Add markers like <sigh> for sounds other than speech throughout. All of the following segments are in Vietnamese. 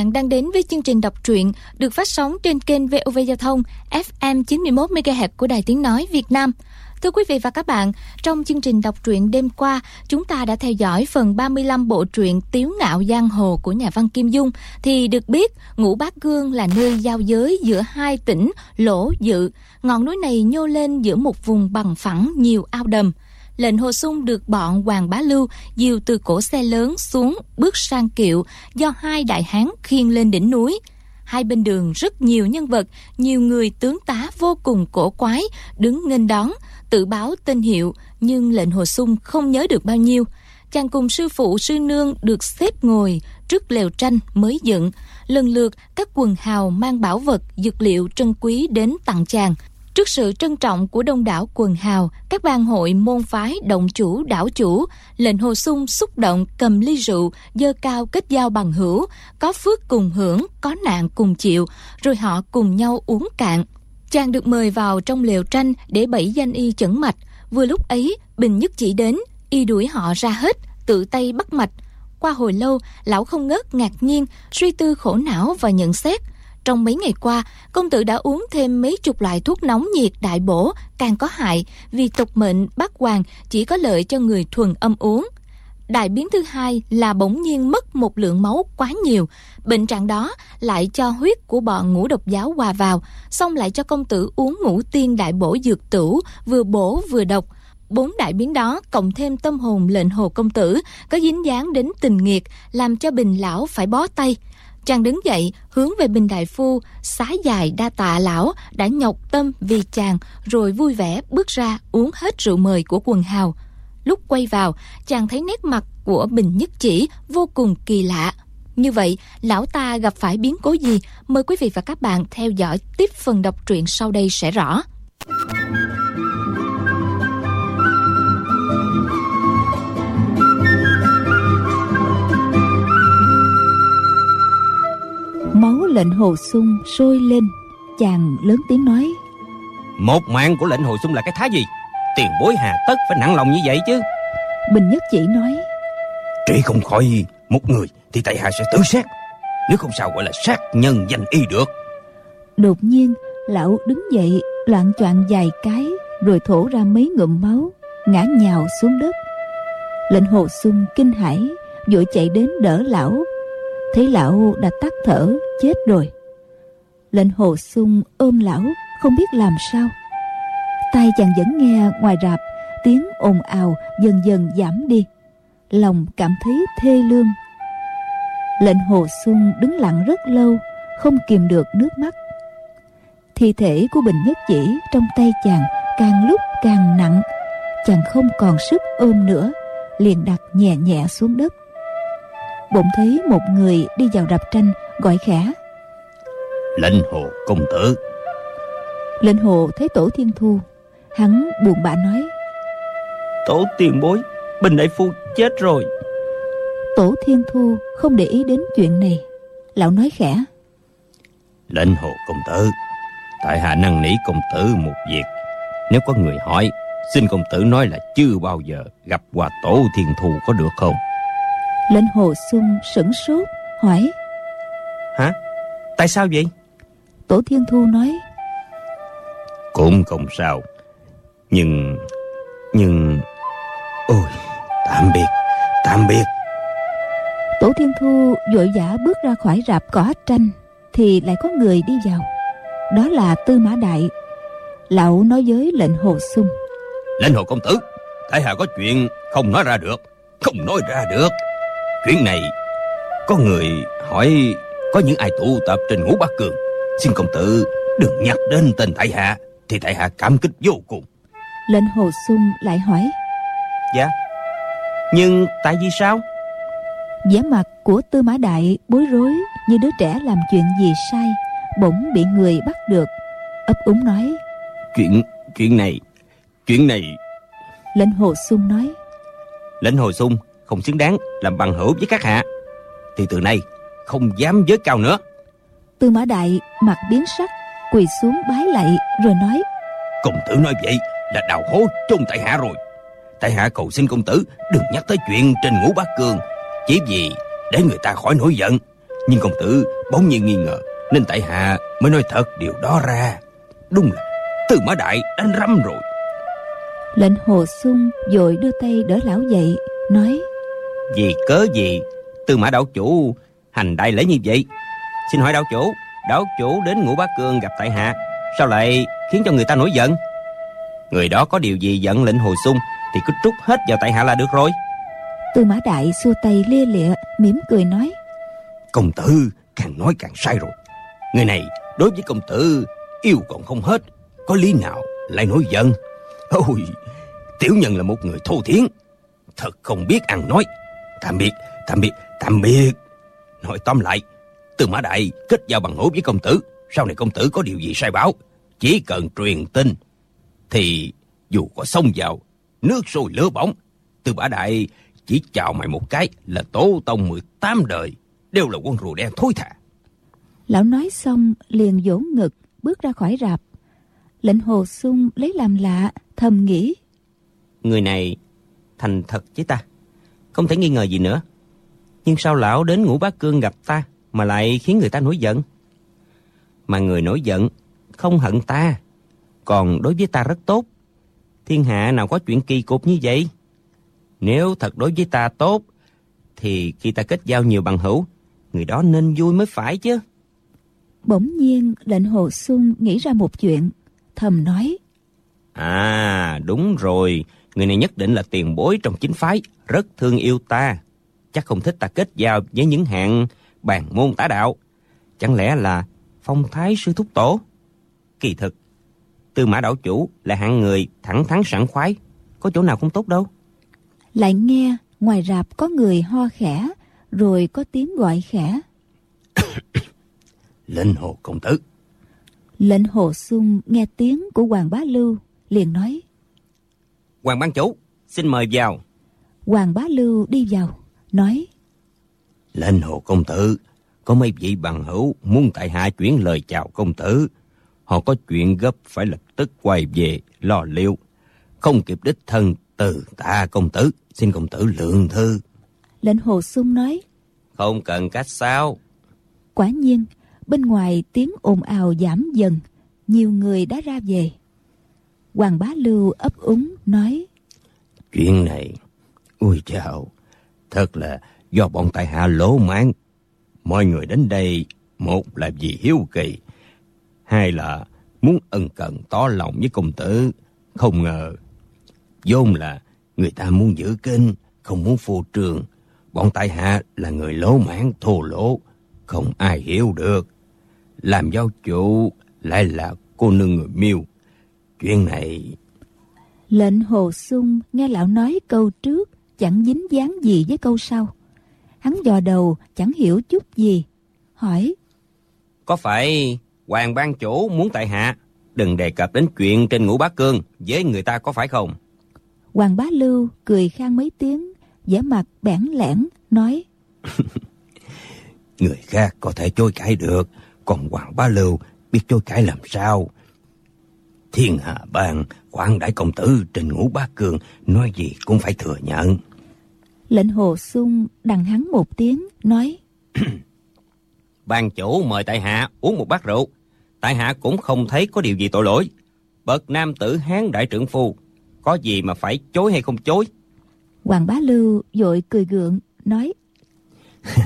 Bạn đang đến với chương trình đọc truyện được phát sóng trên kênh VOV Giao thông FM 91 MHz của Đài Tiếng nói Việt Nam. Thưa quý vị và các bạn, trong chương trình đọc truyện đêm qua, chúng ta đã theo dõi phần 35 bộ truyện Tiếu ngạo giang hồ của nhà văn Kim Dung thì được biết Ngũ Bát Gương là nơi giao giới giữa hai tỉnh Lỗ Dự. Ngọn núi này nhô lên giữa một vùng bằng phẳng nhiều ao đầm lệnh hồ sung được bọn Hoàng Bá Lưu dìu từ cổ xe lớn xuống bước sang kiệu do hai đại hán khiêng lên đỉnh núi. Hai bên đường rất nhiều nhân vật, nhiều người tướng tá vô cùng cổ quái đứng nghênh đón, tự báo tên hiệu nhưng lệnh hồ sung không nhớ được bao nhiêu. Chàng cùng sư phụ sư nương được xếp ngồi trước lều tranh mới dựng, lần lượt các quần hào mang bảo vật dược liệu trân quý đến tặng chàng Trước sự trân trọng của đông đảo quần hào, các bang hội môn phái động chủ đảo chủ, lệnh hồ sung xúc động cầm ly rượu, dơ cao kết giao bằng hữu, có phước cùng hưởng, có nạn cùng chịu, rồi họ cùng nhau uống cạn. Chàng được mời vào trong lều tranh để bẫy danh y chẩn mạch. Vừa lúc ấy, Bình Nhất chỉ đến, y đuổi họ ra hết, tự tay bắt mạch. Qua hồi lâu, lão không ngớt ngạc nhiên, suy tư khổ não và nhận xét – trong mấy ngày qua, công tử đã uống thêm mấy chục loại thuốc nóng nhiệt đại bổ, càng có hại vì tục mệnh bát hoàng chỉ có lợi cho người thuần âm uống. Đại biến thứ hai là bỗng nhiên mất một lượng máu quá nhiều, bệnh trạng đó lại cho huyết của bọn ngũ độc giáo hòa vào, xong lại cho công tử uống ngũ tiên đại bổ dược tửu, vừa bổ vừa độc. Bốn đại biến đó cộng thêm tâm hồn lệnh hồ công tử có dính dáng đến tình nghiệt làm cho bình lão phải bó tay – Chàng đứng dậy, hướng về Bình Đại Phu, xá dài đa tạ lão, đã nhọc tâm vì chàng, rồi vui vẻ bước ra uống hết rượu mời của quần hào. Lúc quay vào, chàng thấy nét mặt của Bình Nhất Chỉ vô cùng kỳ lạ. Như vậy, lão ta gặp phải biến cố gì? Mời quý vị và các bạn theo dõi tiếp phần đọc truyện sau đây sẽ rõ. Máu lệnh hồ sung sôi lên. Chàng lớn tiếng nói Một mạng của lệnh hồ sung là cái thái gì? Tiền bối hà tất phải nặng lòng như vậy chứ. Bình Nhất chỉ nói Trị không khỏi một người Thì tại hạ sẽ tự sát Nếu không sao gọi là sát nhân danh y được. Đột nhiên Lão đứng dậy loạn choạng vài cái Rồi thổ ra mấy ngụm máu Ngã nhào xuống đất. Lệnh hồ sung kinh hãi Vội chạy đến đỡ lão thấy lão đã tắt thở, chết rồi. Lệnh hồ sung ôm lão, không biết làm sao. Tai chàng vẫn nghe ngoài rạp, tiếng ồn ào dần dần giảm đi. Lòng cảm thấy thê lương. Lệnh hồ sung đứng lặng rất lâu, không kìm được nước mắt. Thi thể của bình nhất chỉ trong tay chàng càng lúc càng nặng, chàng không còn sức ôm nữa, liền đặt nhẹ nhẹ xuống đất bỗng thấy một người đi vào rạp tranh gọi khẽ. Lệnh hồ công tử. Lệnh hồ thấy tổ thiên thu hắn buồn bã nói. Tổ tiền bối bình đại phu chết rồi. Tổ thiên thu không để ý đến chuyện này lão nói khẽ. Lệnh hồ công tử tại hạ năn nỉ công tử một việc. Nếu có người hỏi xin công tử nói là chưa bao giờ gặp qua tổ thiên thu có được không Lệnh hồ sung sửng sốt hỏi. Hả? Tại sao vậy? Tổ Thiên Thu nói. Cũng không sao. Nhưng Nhưng Ôi tạm biệt Tạm biệt. Tổ Thiên Thu vội vã bước ra khỏi rạp cỏ tranh Thì lại có người đi vào. Đó là Tư Mã Đại. Lão nói với lệnh hồ sung. Lệnh hồ công tử Tại hạ có chuyện không nói ra được Không nói ra được Chuyện này Có người hỏi Có những ai tụ tập trên ngũ bát cường. Xin công tử đừng nhắc đến tên tại hạ Thì tại hạ cảm kích vô cùng. Lệnh hồ sung lại hỏi. Dạ Nhưng tại vì sao? Vẻ mặt của tư mã đại bối rối Như đứa trẻ làm chuyện gì sai Bỗng bị người bắt được. Ấp úng nói. Chuyện chuyện này Chuyện này. Lệnh hồ sung nói. Lệnh hồ sung không xứng đáng làm bằng hữu với các hạ. Thì từ nay không dám giới cao nữa. Tư mã đại mặt biến sắc quỳ xuống bái lạy rồi nói công tử nói vậy là đào hố chôn tại hạ rồi. Tại hạ cầu xin công tử đừng nhắc tới chuyện trên ngũ bát cương. Chỉ vì để người ta khỏi nổi giận. Nhưng công tử bỗng nhiên nghi ngờ Nên tại hạ mới nói thật điều đó ra. Đúng là Tư Mã Đại đánh rắm rồi. Lệnh hồ sung vội đưa tay đỡ lão dậy Nói Vì cớ gì? Tư Mã Đạo Chủ hành đại lễ như vậy? Xin hỏi Đạo Chủ Đạo Chủ đến Ngũ Bá Cương gặp tại hạ Sao lại khiến cho người ta nổi giận? Người đó có điều gì giận lệnh hồi sung Thì cứ trút hết vào tại hạ là được rồi. Tư Mã Đại xua tay lia lịa mỉm cười nói. Công tử càng nói càng sai rồi. Người này đối với công tử Yêu còn không hết Có lý nào lại nổi giận? Ôi Tiểu nhân là một người thô thiến Thật không biết ăn nói Tạm biệt Tạm biệt Tạm biệt. Nói tóm lại Từ Mã Đại kết giao bằng hữu với công tử Sau này công tử có điều gì sai báo Chỉ cần truyền tin Thì dù có xông vào Nước sôi lửa bỏng Từ Mã Đại chỉ chào mày một cái Là tổ tông 18 đời Đều là quân rùa đen thối thả. Lão nói xong liền vỗ ngực Bước ra khỏi rạp. Lệnh hồ sung lấy làm lạ Thầm nghĩ Người này thành thật với ta Không thể nghi ngờ gì nữa. Nhưng sao lão đến ngũ bá cương gặp ta Mà lại khiến người ta nổi giận? Mà người nổi giận Không hận ta Còn đối với ta rất tốt. Thiên hạ nào có chuyện kỳ cục như vậy? Nếu thật đối với ta tốt Thì khi ta kết giao nhiều bằng hữu Người đó nên vui mới phải chứ. Bỗng nhiên lệnh hồ sung nghĩ ra một chuyện Thầm nói. À đúng rồi Người này nhất định là tiền bối trong chính phái Rất thương yêu ta. Chắc không thích ta kết giao với những hạng Bàn môn tả đạo. Chẳng lẽ là phong thái sư thúc tổ? Kỳ thực Tư mã đạo chủ là hạng người thẳng thắn sẵn khoái. Có chỗ nào không tốt đâu? Lại nghe ngoài rạp có người ho khẽ Rồi có tiếng gọi khẽ. <coughs> Linh hồ công tử. Lệnh hồ sung nghe tiếng của Hoàng Bá Lưu liền nói Hoàng ban chủ xin mời vào. Hoàng Bá Lưu đi vào Nói Lên hồ công tử Có mấy vị bằng hữu muốn tại hạ chuyển lời chào công tử. Họ có chuyện gấp phải lập tức quay về lo liệu. Không kịp đích thân từ tạ công tử Xin công tử lượng thư. Lệnh hồ sung nói Không cần cách sao. Quả nhiên bên ngoài tiếng ồn ào giảm dần Nhiều người đã ra về Hoàng Bá Lưu ấp úng nói, Chuyện này, Ôi chào, Thật là do bọn tại hạ lỗ mãn. Mọi người đến đây, Một là vì hiếu kỳ, Hai là muốn ân cần tỏ lòng với công tử. Không ngờ, vốn là người ta muốn giữ kinh Không muốn phô trường Bọn tại hạ là người lỗ mãn, thô lỗ, Không ai hiểu được. Làm giáo chủ lại là cô nương người miêu Chuyện này. Lệnh hồ sung nghe lão nói câu trước Chẳng dính dáng gì với câu sau. Hắn dò đầu chẳng hiểu chút gì. Hỏi Có phải Hoàng ban chủ muốn tại hạ Đừng đề cập đến chuyện trên ngũ bá cương Với người ta có phải không? Hoàng bá lưu cười khang mấy tiếng vẻ mặt bẽn lẽn nói <laughs> Người khác có thể chối cãi được Còn Hoàng bá lưu biết chối cãi làm sao Thiên hạ bang khoản đại công tử trên ngũ bá cương Nói gì cũng phải thừa nhận. Lệnh hồ sung đằng hắn một tiếng nói <clears throat> Ban chủ mời tại hạ uống một bát rượu. Tại hạ cũng không thấy có điều gì tội lỗi. Bậc nam tử hán đại trưởng phu Có gì mà phải chối hay không chối? Hoàng bá lưu vội cười gượng nói <laughs>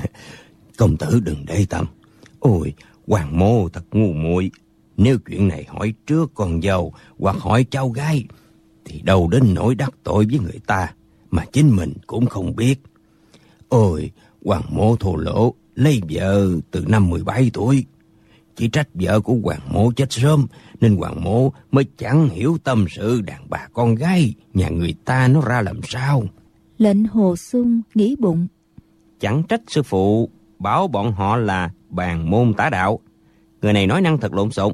Công tử đừng để tâm. Ôi Hoàng mô thật ngu muội Nếu chuyện này hỏi trước con dâu Hoặc hỏi cháu gái Thì đâu đến nỗi đắc tội với người ta Mà chính mình cũng không biết. Ôi Hoàng mô thô lỗ Lấy vợ từ năm 17 tuổi. Chỉ trách vợ của Hoàng mô chết sớm Nên Hoàng mô mới chẳng hiểu tâm sự đàn bà con gái Nhà người ta nó ra làm sao. Lệnh hồ sung nghĩ bụng. Chẳng trách sư phụ Bảo bọn họ là bàn môn tá đạo. Người này nói năng thật lộn xộn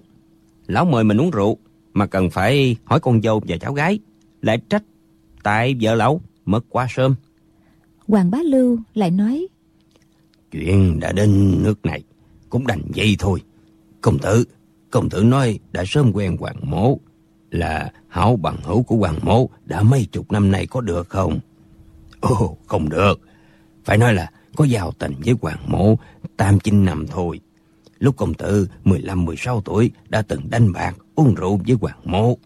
Lão mời mình uống rượu Mà cần phải hỏi con dâu và cháu gái. Lại trách Tại vợ lão mất quá sớm. Hoàng bá lưu lại nói Chuyện đã đến nước này Cũng đành vậy thôi. Công tử Công tử nói đã sớm quen hoàng mố Là hảo bằng hữu của hoàng mố Đã mấy chục năm nay có được không? Ồ không được. Phải nói là có giao tình với hoàng mộ tam chín năm thôi. Lúc công tử 15-16 tuổi đã từng đánh bạc uống rượu với hoàng mộ.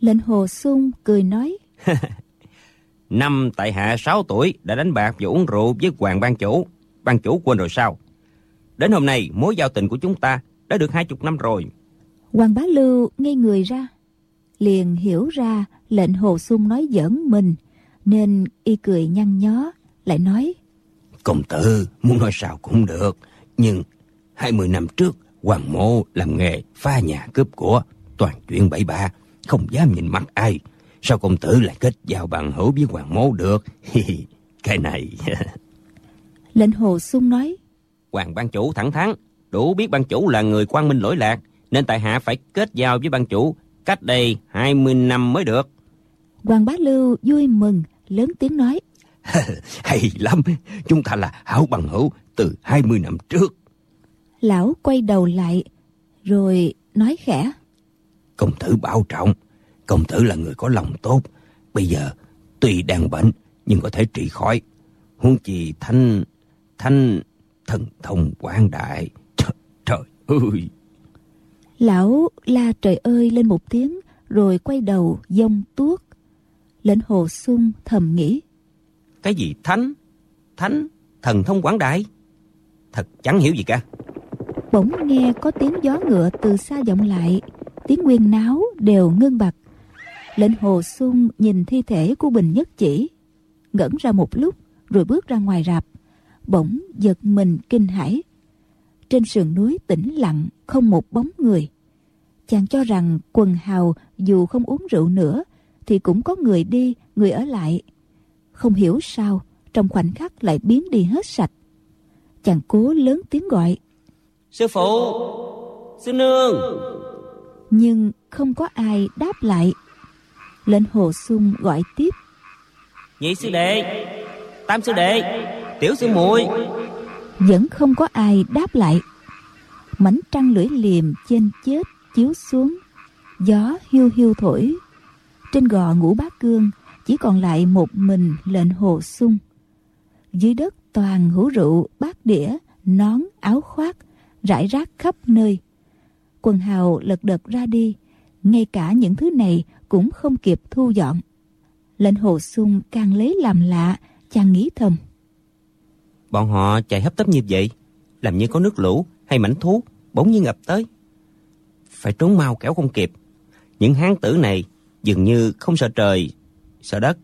Lệnh hồ sung cười nói. <laughs> Năm tại hạ 6 tuổi đã đánh bạc và uống rượu với hoàng ban chủ. Ban chủ quên rồi sao? Đến hôm nay mối giao tình của chúng ta đã được hai chục năm rồi. Hoàng bá lưu ngây người ra. Liền hiểu ra lệnh hồ sung nói giỡn mình. Nên y cười nhăn nhó. Lại nói. Công tử muốn nói sao cũng được. Nhưng 20 năm trước Hoàng mộ làm nghề pha nhà cướp của. Toàn chuyện bậy bạ. Không dám nhìn mặt ai. Sao công tử lại kết giao bằng hữu với Hoàng mộ được? Cái này... <laughs> lệnh hồ sung nói. Hoàng ban chủ thẳng thắn. Đủ biết ban chủ là người quan minh lỗi lạc. Nên tại hạ phải kết giao với ban chủ cách đây 20 năm mới được. Hoàng bá lưu vui mừng, lớn tiếng nói. <laughs> Hay lắm, chúng ta là hảo bằng hữu từ 20 năm trước. Lão quay đầu lại, rồi nói khẽ. Công tử bảo trọng, công tử là người có lòng tốt. Bây giờ, tuy đang bệnh, nhưng có thể trị khỏi. Huống chi thanh, thanh, thần thông quảng đại. Trời, trời ơi! Lão la trời ơi lên một tiếng, rồi quay đầu dông tuốt. Lệnh hồ sung thầm nghĩ. Cái gì thánh? Thánh? Thần thông quảng đại? Thật chẳng hiểu gì cả. Bỗng nghe có tiếng gió ngựa từ xa vọng lại. Tiếng nguyên náo đều ngưng bặt. Lệnh hồ xuân nhìn thi thể của Bình Nhất Chỉ. Ngẩn ra một lúc rồi bước ra ngoài rạp. Bỗng giật mình kinh hãi. Trên sườn núi tĩnh lặng không một bóng người. Chàng cho rằng quần hào dù không uống rượu nữa thì cũng có người đi, người ở lại. Không hiểu sao, trong khoảnh khắc lại biến đi hết sạch. Chàng cố lớn tiếng gọi. Sư phụ! Sư nương! Nhưng không có ai đáp lại. Lệnh hồ sung gọi tiếp. Nhị sư đệ! Tam sư đệ! Tiểu sư muội Vẫn không có ai đáp lại. Mảnh trăng lưỡi liềm trên chết chiếu xuống. Gió hiu hiu thổi trên gò ngũ bát cương chỉ còn lại một mình lệnh hồ sung. Dưới đất toàn hữu rượu, bát đĩa, nón, áo khoác, rải rác khắp nơi. Quần hào lật đật ra đi, ngay cả những thứ này cũng không kịp thu dọn. Lệnh hồ sung càng lấy làm lạ, chàng nghĩ thầm. Bọn họ chạy hấp tấp như vậy, làm như có nước lũ hay mảnh thú, bỗng nhiên ngập tới. Phải trốn mau kéo không kịp. Những hán tử này dường như không sợ trời, sợ đất,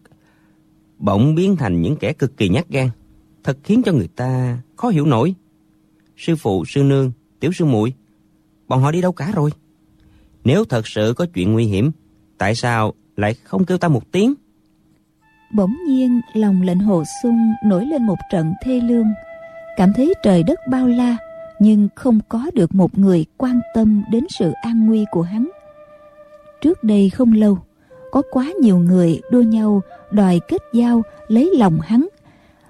bỗng biến thành những kẻ cực kỳ nhát gan, thật khiến cho người ta khó hiểu nổi. Sư phụ, sư nương, tiểu sư muội, bọn họ đi đâu cả rồi? Nếu thật sự có chuyện nguy hiểm, tại sao lại không kêu ta một tiếng? Bỗng nhiên lòng lệnh hồ sung nổi lên một trận thê lương, cảm thấy trời đất bao la, nhưng không có được một người quan tâm đến sự an nguy của hắn. Trước đây không lâu, có quá nhiều người đua nhau đòi kết giao lấy lòng hắn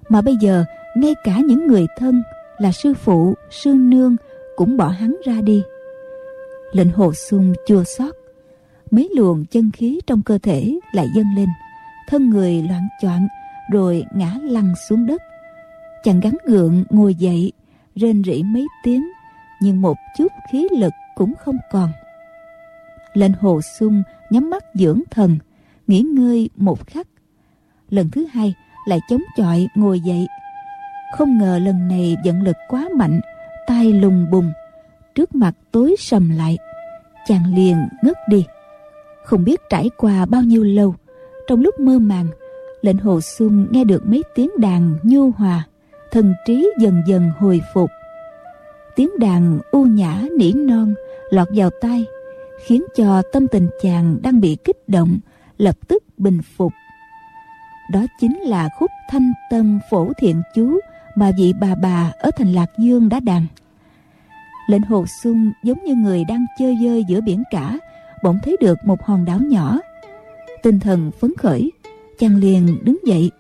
mà bây giờ ngay cả những người thân là sư phụ, sư nương cũng bỏ hắn ra đi. Lệnh hồ sung chua xót, mấy luồng chân khí trong cơ thể lại dâng lên, thân người loạn choạng rồi ngã lăn xuống đất. Chàng gắn gượng ngồi dậy, rên rỉ mấy tiếng, nhưng một chút khí lực cũng không còn. Lệnh hồ sung nhắm mắt dưỡng thần, nghỉ ngơi một khắc. Lần thứ hai lại chống chọi ngồi dậy không ngờ lần này vận lực quá mạnh tay lùng bùng, trước mặt tối sầm lại. Chàng liền ngất đi. Không biết trải qua bao nhiêu lâu, trong lúc mơ màng, lệnh hồ xuân nghe được mấy tiếng đàn nhu hòa, thần trí dần dần hồi phục. Tiếng đàn u nhã nỉ non lọt vào tai, khiến cho tâm tình chàng đang bị kích động, lập tức bình phục. Đó chính là khúc thanh tâm phổ thiện chú mà vị bà bà ở thành lạc dương đã đàn. Lệnh hồ sung giống như người đang chơi dơi giữa biển cả, bỗng thấy được một hòn đảo nhỏ. Tinh thần phấn khởi, chàng liền đứng dậy.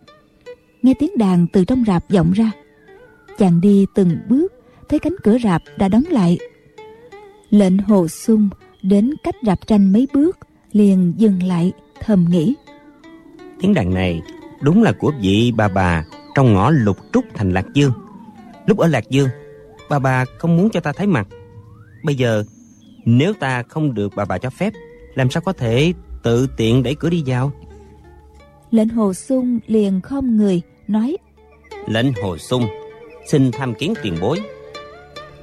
Nghe tiếng đàn từ trong rạp vọng ra. Chàng đi từng bước, thấy cánh cửa rạp đã đóng lại. Lệnh hồ sung, đến cách rạp tranh mấy bước, liền dừng lại, thầm nghĩ. Tiếng đàn này đúng là của vị bà bà trong ngõ lục trúc thành Lạc Dương. Lúc ở Lạc Dương, bà bà không muốn cho ta thấy mặt. Bây giờ, nếu ta không được bà bà cho phép, làm sao có thể tự tiện đẩy cửa đi vào? Lệnh Hồ Sung liền không người, nói Lệnh Hồ Sung, xin tham kiến tiền bối.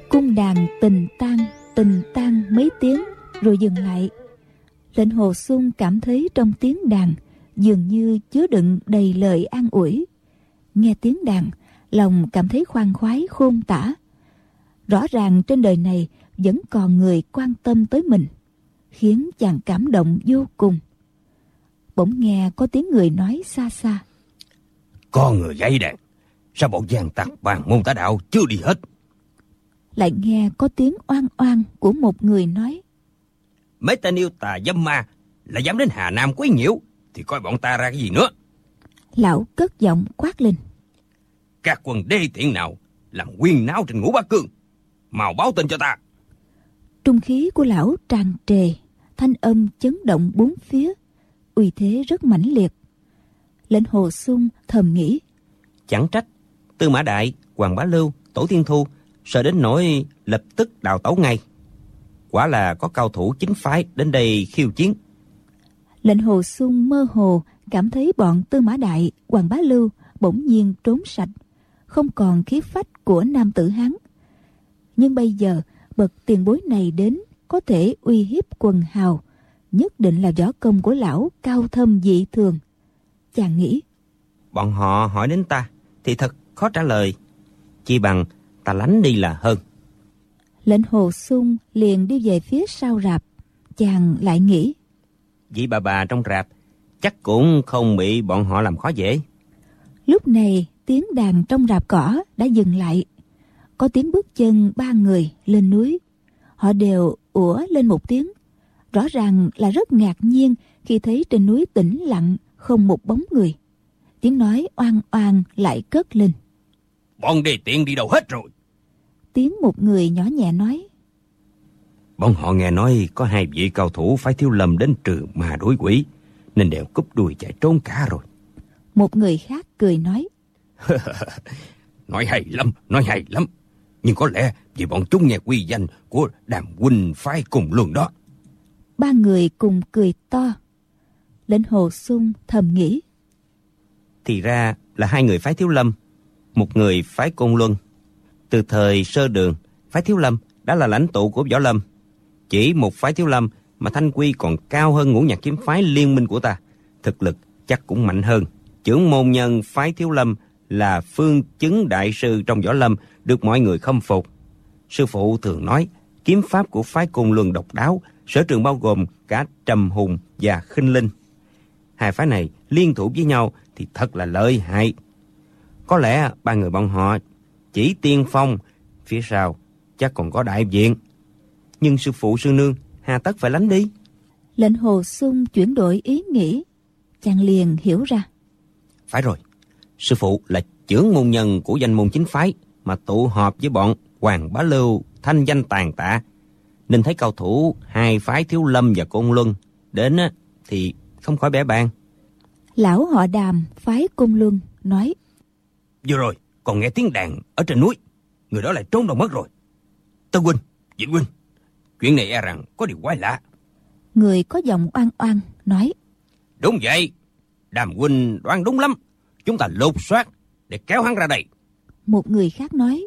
Cung đàn tình tăng, tình tăng mấy tiếng, rồi dừng lại. Lệnh Hồ Sung cảm thấy trong tiếng đàn dường như chứa đựng đầy lời an ủi. Nghe tiếng đàn, lòng cảm thấy khoan khoái khôn tả. Rõ ràng trên đời này vẫn còn người quan tâm tới mình, khiến chàng cảm động vô cùng. Bỗng nghe có tiếng người nói xa xa. Có người dây đàn, sao bọn giang tặc bàn môn tả đạo chưa đi hết? Lại nghe có tiếng oan oan của một người nói. Mấy tên yêu tà dâm ma là dám đến Hà Nam quấy nhiễu, thì coi bọn ta ra cái gì nữa. Lão cất giọng quát lên. Các quân đê tiện nào làm quyên náo trên ngũ bá cương, mau báo tên cho ta. Trung khí của lão tràn trề, thanh âm chấn động bốn phía, uy thế rất mãnh liệt. Lệnh hồ sung thầm nghĩ. Chẳng trách, Tư Mã Đại, Hoàng Bá Lưu, Tổ Thiên Thu sợ đến nỗi lập tức đào tấu ngay. Quả là có cao thủ chính phái đến đây khiêu chiến. Lệnh hồ sung mơ hồ cảm thấy bọn Tư Mã Đại, Hoàng Bá Lưu bỗng nhiên trốn sạch, không còn khí phách của nam tử Hán. Nhưng bây giờ, bậc tiền bối này đến có thể uy hiếp quần hào, nhất định là võ công của lão cao thâm dị thường. Chàng nghĩ, Bọn họ hỏi đến ta thì thật khó trả lời. Chi bằng ta lánh đi là hơn. lệnh hồ sung liền đi về phía sau rạp. Chàng lại nghĩ, Vị bà bà trong rạp chắc cũng không bị bọn họ làm khó dễ. Lúc này tiếng đàn trong rạp cỏ đã dừng lại. Có tiếng bước chân ba người lên núi. Họ đều ủa lên một tiếng. Rõ ràng là rất ngạc nhiên khi thấy trên núi tĩnh lặng không một bóng người. Tiếng nói oan oan lại cất lên. Bọn đê tiện đi đâu hết rồi. Tiếng một người nhỏ nhẹ nói. Bọn họ nghe nói có hai vị cao thủ phải thiếu lầm đến trừ ma đối quỷ, nên đều cúp đuôi chạy trốn cả rồi. Một người khác cười nói. <laughs> Nói hay lắm, nói hay lắm. Nhưng có lẽ vì bọn chúng nghe quy danh của đàm huynh phái cùng luôn đó. Ba người cùng cười to. Lệnh hồ sung thầm nghĩ. Thì ra là hai người phái Thiếu Lâm, một người phái Côn Luân. Từ thời sơ đường, phái Thiếu Lâm đã là lãnh tụ của Võ Lâm. Chỉ một phái Thiếu Lâm mà thanh quy còn cao hơn ngũ nhạc kiếm phái liên minh của ta. Thực lực chắc cũng mạnh hơn. Trưởng môn nhân phái Thiếu Lâm là phương chứng đại sư trong Võ Lâm được mọi người khâm phục. Sư phụ thường nói, kiếm pháp của phái Côn Luân độc đáo, sở trường bao gồm cả trầm hùng và khinh linh. Hai phái này liên thủ với nhau thì thật là lợi hại. Có lẽ ba người bọn họ chỉ tiên phong, phía sau chắc còn có đại viện. Nhưng sư phụ sư nương hà tất phải lánh đi. Lệnh hồ sung chuyển đổi ý nghĩ. Chàng liền hiểu ra. Phải rồi, sư phụ là trưởng môn nhân của danh môn chính phái mà tụ họp với bọn Hoàng Bá Lưu thanh danh tàn tạ. Nên thấy cao thủ hai phái Thiếu Lâm và Côn Luân đến á, thì không khỏi bẻ bàn. Lão họ đàm phái cung luân nói. Vừa rồi, còn nghe tiếng đàn ở trên núi. Người đó lại trốn đâu mất rồi. Tân huynh, Vĩnh huynh, chuyện này e rằng có điều quái lạ. Người có giọng oan oan nói. Đúng vậy, đàm huynh đoán đúng lắm. Chúng ta lột soát để kéo hắn ra đây. Một người khác nói.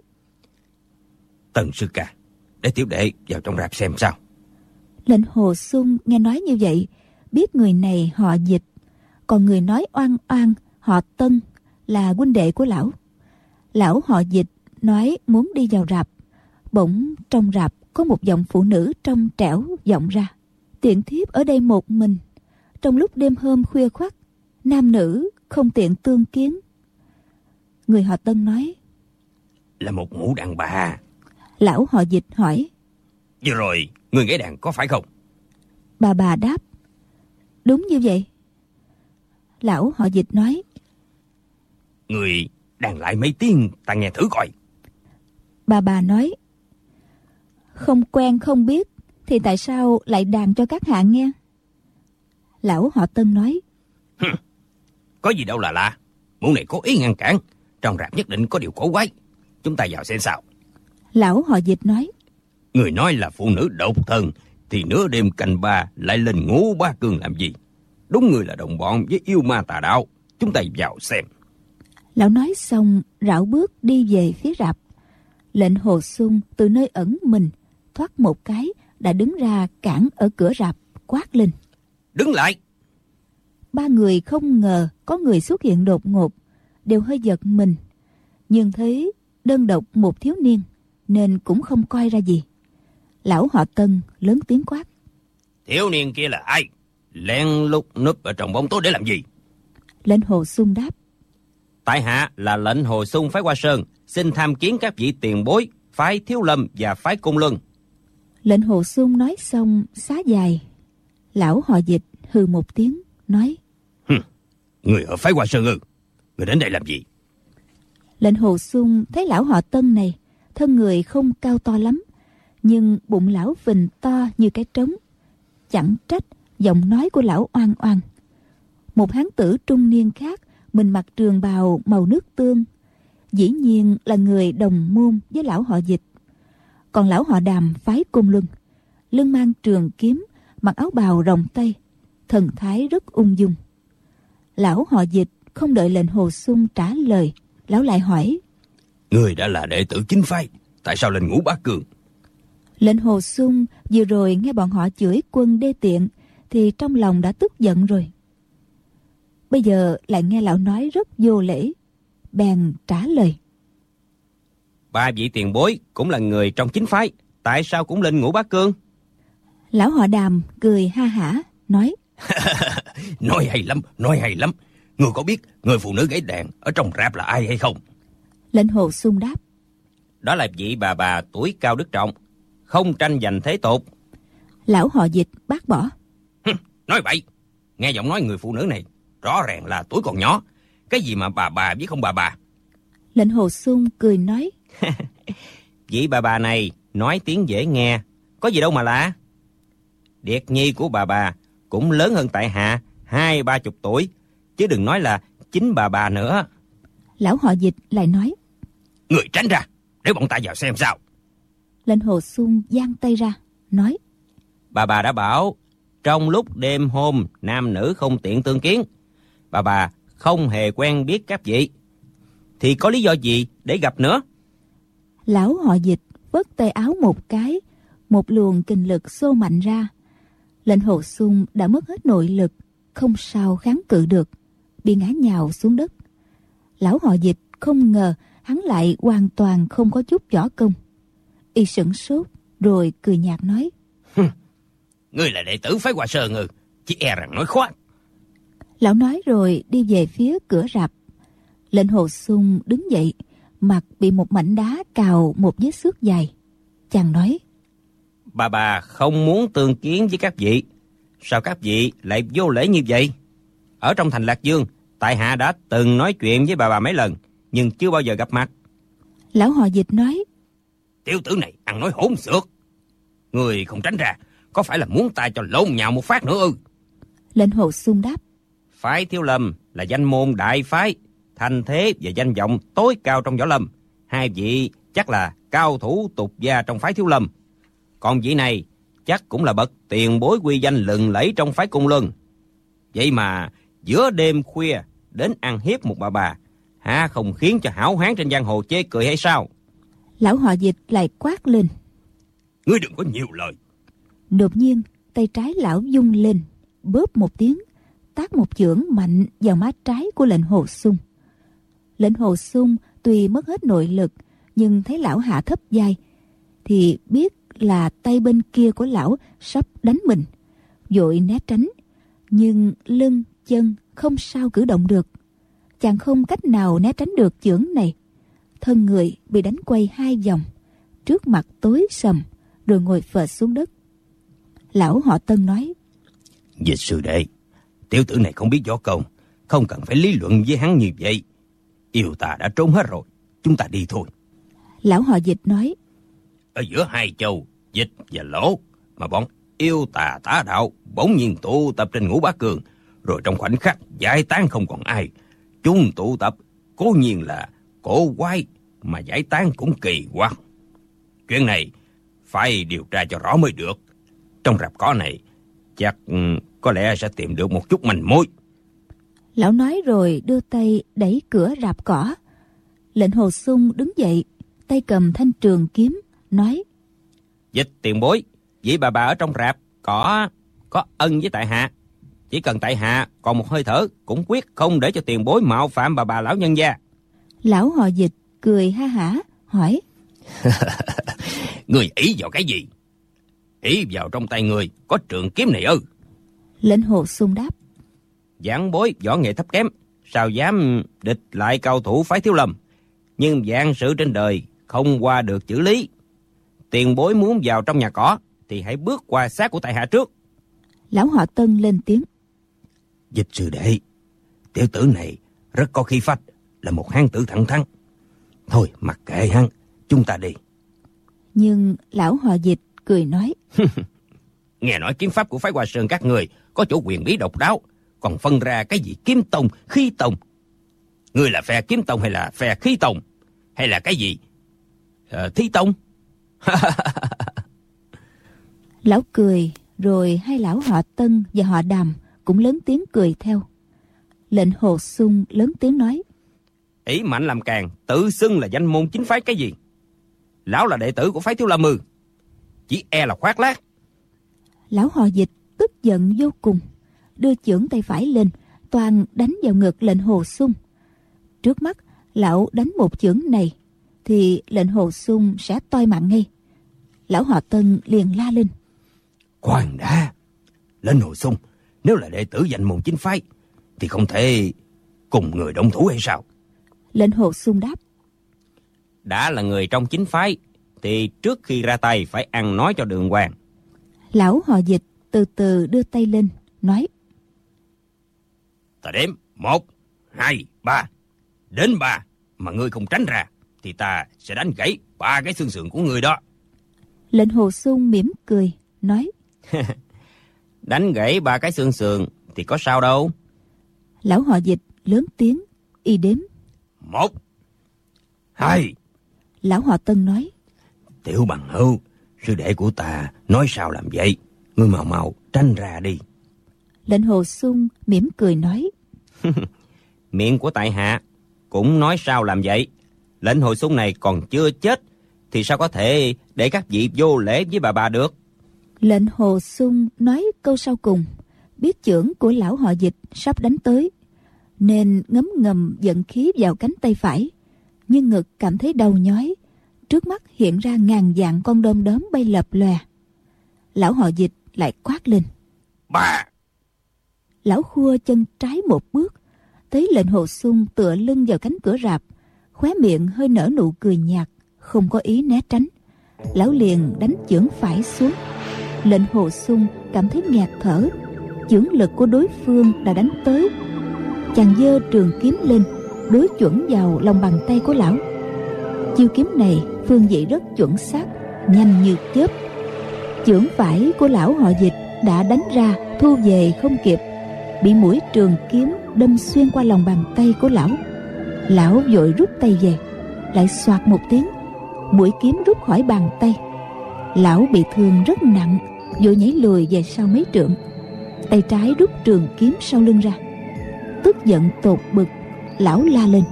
Tần sư ca, để tiểu đệ vào trong rạp xem sao. Lệnh hồ sung nghe nói như vậy, biết người này họ dịch, còn người nói oan oan họ tân là huynh đệ của lão. Lão họ dịch nói muốn đi vào rạp, bỗng trong rạp có một giọng phụ nữ trong trẻo vọng ra. Tiện thiếp ở đây một mình, trong lúc đêm hôm khuya khoắt, nam nữ không tiện tương kiến. Người họ tân nói, Là một ngũ đàn bà. lão họ dịch hỏi, Vừa rồi, người nghe đàn có phải không? bà bà đáp, đúng như vậy. Lão họ dịch nói, Người đàn lại mấy tiếng ta nghe thử coi. Bà bà nói Không quen không biết Thì tại sao lại đàn cho các hạ nghe Lão họ Tân nói Có gì đâu là lạ. Mụ này có ý ngăn cản. Trong rạp nhất định có điều cổ quái. Chúng ta vào xem sao. Lão họ dịch nói. Người nói là phụ nữ độc thân, thì nửa đêm canh ba lại lên ngủ ba cương làm gì? Đúng người là đồng bọn với yêu ma tà đạo. Chúng ta vào xem. Lão nói xong, rảo bước đi về phía rạp. Lệnh hồ sung từ nơi ẩn mình, thoát một cái, đã đứng ra cản ở cửa rạp, quát lên. Đứng lại! Ba người không ngờ có người xuất hiện đột ngột, đều hơi giật mình. Nhưng thấy đơn độc một thiếu niên, nên cũng không coi ra gì. Lão họ Tân lớn tiếng quát. Thiếu niên kia là ai? Len lút núp ở trong bóng tối để làm gì? Lệnh hồ sung đáp. Tại hạ là lệnh hồ sung phái Hoa Sơn, xin tham kiến các vị tiền bối, phái Thiếu Lâm và phái Cung Luân. Lệnh hồ sung nói xong xá dài. Lão họ dịch hừ một tiếng, nói. Người ở phái Hoa Sơn ư? Người đến đây làm gì? Lệnh hồ sung thấy lão họ tân này, thân người không cao to lắm, nhưng bụng lão phình to như cái trống. Chẳng trách giọng nói của lão oan oan. Một hán tử trung niên khác, mình mặc trường bào màu nước tương. Dĩ nhiên là người đồng môn với lão họ dịch. Còn lão họ đàm phái cung luân, lưng mang trường kiếm, mặc áo bào rồng tây, thần thái rất ung dung. Lão họ dịch không đợi lệnh hồ sung trả lời, lão lại hỏi. Người đã là đệ tử chính phái, tại sao lên ngũ bá cường? Lệnh hồ sung vừa rồi nghe bọn họ chửi quân đê tiện, thì trong lòng đã tức giận rồi. Bây giờ lại nghe lão nói rất vô lễ, bèn trả lời. Ba vị tiền bối cũng là người trong chính phái, tại sao cũng lên ngũ bá cương? Lão họ đàm cười ha hả, nói. <laughs> nói hay lắm, nói hay lắm. Người có biết người phụ nữ gãy đàn ở trong rạp là ai hay không? Lệnh hồ sung đáp. Đó là vị bà bà tuổi cao đức trọng, không tranh giành thế tục. Lão họ dịch bác bỏ. nói vậy, nghe giọng nói người phụ nữ này, rõ ràng là tuổi còn nhỏ. Cái gì mà bà bà với không bà bà? Lệnh hồ sung cười nói. <laughs> vị bà bà này nói tiếng dễ nghe, có gì đâu mà lạ. Điệt nhi của bà bà cũng lớn hơn tại hạ hai ba chục tuổi, chứ đừng nói là chính bà bà nữa. Lão họ dịch lại nói. Người tránh ra, để bọn ta vào xem sao. Lệnh hồ sung giang tay ra, nói. Bà bà đã bảo, trong lúc đêm hôm nam nữ không tiện tương kiến, bà bà không hề quen biết các vị. Thì có lý do gì để gặp nữa? Lão họ dịch vớt tay áo một cái, một luồng kinh lực xô mạnh ra. Lệnh hồ sung đã mất hết nội lực, không sao kháng cự được, bị ngã nhào xuống đất. Lão họ dịch không ngờ hắn lại hoàn toàn không có chút võ công. Y sửng sốt, rồi cười nhạt nói. Ngươi là đệ tử phái Hoa Sơn ư, chỉ e rằng nói khoác. Lão nói rồi đi về phía cửa rạp. Lệnh hồ sung đứng dậy, mặt bị một mảnh đá cào một vết xước dài. Chàng nói. Bà bà không muốn tương kiến với các vị. Sao các vị lại vô lễ như vậy? Ở trong thành Lạc Dương, tại hạ đã từng nói chuyện với bà bà mấy lần, nhưng chưa bao giờ gặp mặt. Lão họ dịch nói. Tiểu tử này ăn nói hỗn xược. Người không tránh ra, có phải là muốn ta cho lộn nhào một phát nữa ư? Lệnh hồ sung đáp. Phái Thiếu Lâm là danh môn đại phái, thành thế và danh vọng tối cao trong võ lâm. Hai vị chắc là cao thủ tục gia trong phái Thiếu Lâm. Còn vị này chắc cũng là bậc tiền bối quy danh lừng lẫy trong phái cung luân. Vậy mà giữa đêm khuya đến ăn hiếp một bà bà, hả không khiến cho hảo hán trên giang hồ chê cười hay sao? Lão họ dịch lại quát lên. Ngươi đừng có nhiều lời. Đột nhiên, tay trái lão dung lên, bóp một tiếng, tác một chưởng mạnh vào má trái của lệnh hồ sung. Lệnh hồ sung tuy mất hết nội lực, nhưng thấy lão hạ thấp vai, thì biết là tay bên kia của lão sắp đánh mình. Vội né tránh, nhưng lưng, chân không sao cử động được. Chàng không cách nào né tránh được chưởng này. Thân người bị đánh quay hai vòng, trước mặt tối sầm, rồi ngồi phệt xuống đất. Lão họ Tân nói, Dịch sư đệ, tiểu tử này không biết võ công, không cần phải lý luận với hắn như vậy. Yêu ta đã trốn hết rồi, chúng ta đi thôi. Lão họ dịch nói, Ở giữa hai châu, dịch và lỗ, mà bọn yêu tà tà đạo bỗng nhiên tụ tập trên ngũ bá cường, rồi trong khoảnh khắc giải tán không còn ai. Chúng tụ tập, cố nhiên là cổ quái mà giải tán cũng kỳ quặc. Chuyện này phải điều tra cho rõ mới được. Trong rạp cỏ này chắc ừ, có lẽ sẽ tìm được một chút manh mối. Lão nói rồi đưa tay đẩy cửa rạp cỏ. Lệnh hồ sung đứng dậy, tay cầm thanh trường kiếm, nói Dịch tiền bối, vị bà bà ở trong rạp có có ân với tại hạ. Chỉ cần tại hạ còn một hơi thở cũng quyết không để cho tiền bối mạo phạm bà bà lão nhân gia. Lão họ dịch cười ha hả, hỏi <laughs> Người ý vào cái gì? Ý vào trong tay người có trường kiếm này ư? Lệnh hồ sung đáp Giảng bối võ nghệ thấp kém, sao dám địch lại cao thủ phái thiếu lâm. Nhưng dạng sự trên đời không qua được chữ lý. Tiền bối muốn vào trong nhà cỏ thì hãy bước qua xác của tại hạ trước. Lão họ tân lên tiếng Dịch sư đệ, tiểu tử này rất có khí phách, là một hán tử thẳng thắn. Thôi mặc kệ hắn, chúng ta đi. Nhưng lão họ dịch cười nói <laughs> Nghe nói kiếm pháp của phái Hoa Sơn các người có chỗ quyền bí độc đáo, còn phân ra cái gì kiếm tông, khí tông. Ngươi là phe kiếm tông hay là phe khí tông? Hay là cái gì? Ờ, thí tông? <laughs> Lão cười rồi hai lão họ tân và họ đàm cũng lớn tiếng cười theo. Lệnh hồ sung lớn tiếng nói Ý mạnh làm càng, tự xưng là danh môn chính phái cái gì? Lão là đệ tử của phái thiếu lâm ư? Chỉ e là khoác lác. Lão họ dịch tức giận vô cùng Đưa chưởng tay phải lên Toàn đánh vào ngực lệnh hồ sung Trước mắt lão đánh một chưởng này Thì lệnh hồ sung sẽ toi mạng ngay Lão họ tân liền la lên Khoan đã, lên hồ sung, nếu là đệ tử danh môn chính phái, thì không thể cùng người động thủ hay sao? Lệnh hồ sung đáp Đã là người trong chính phái, thì trước khi ra tay phải ăn nói cho đường hoàng. Lão họ dịch từ từ đưa tay lên Nói Ta đếm, một, hai, ba. Đến ba, mà ngươi không tránh ra, thì ta sẽ đánh gãy ba cái xương sườn của ngươi đó. Lệnh hồ sung mỉm cười Nói <laughs> Đánh gãy ba cái xương sườn thì có sao đâu. Lão họ dịch lớn tiếng Y đếm Một, hai, Lão họ tân nói tiểu bằng hưu, sư đệ của ta nói sao làm vậy? Ngươi mau mau tránh ra đi. Lệnh hồ sung mỉm cười nói. <laughs> Miệng của tại hạ cũng nói sao làm vậy. Lệnh hồi sung này còn chưa chết thì sao có thể để các vị vô lễ với bà bà được. Lệnh hồ sung nói câu sau cùng. Biết chưởng của lão họ dịch sắp đánh tới Nên ngấm ngầm giận khí vào cánh tay phải. Nhưng ngực cảm thấy đau nhói Trước mắt hiện ra ngàn dạng con đom đóm bay lập lòe. Lão họ dịch lại quát lên. Ba, Lão khua chân trái một bước Thấy lệnh hồ sung tựa lưng vào cánh cửa rạp, Khóe miệng hơi nở nụ cười nhạt, Không có ý né tránh. Lão liền đánh chưởng phải xuống. Lệnh hồ sung cảm thấy nghẹt thở, Chưởng lực của đối phương đã đánh tới. Chàng dơ trường kiếm lên, Đối chuẩn vào lòng bàn tay của lão. Chiêu kiếm này, phương vị rất chuẩn xác, Nhanh như chớp. Chưởng phải của lão họ dịch Đã đánh ra, thu về không kịp. Bị mũi trường kiếm đâm xuyên qua lòng bàn tay của lão. Lão vội rút tay về Lại soạt một tiếng Mũi kiếm rút khỏi bàn tay. Lão bị thương rất nặng Vội nhảy lùi về sau mấy trượng. Tay trái rút trường kiếm sau lưng ra. Tức giận tột bực Lão la lên.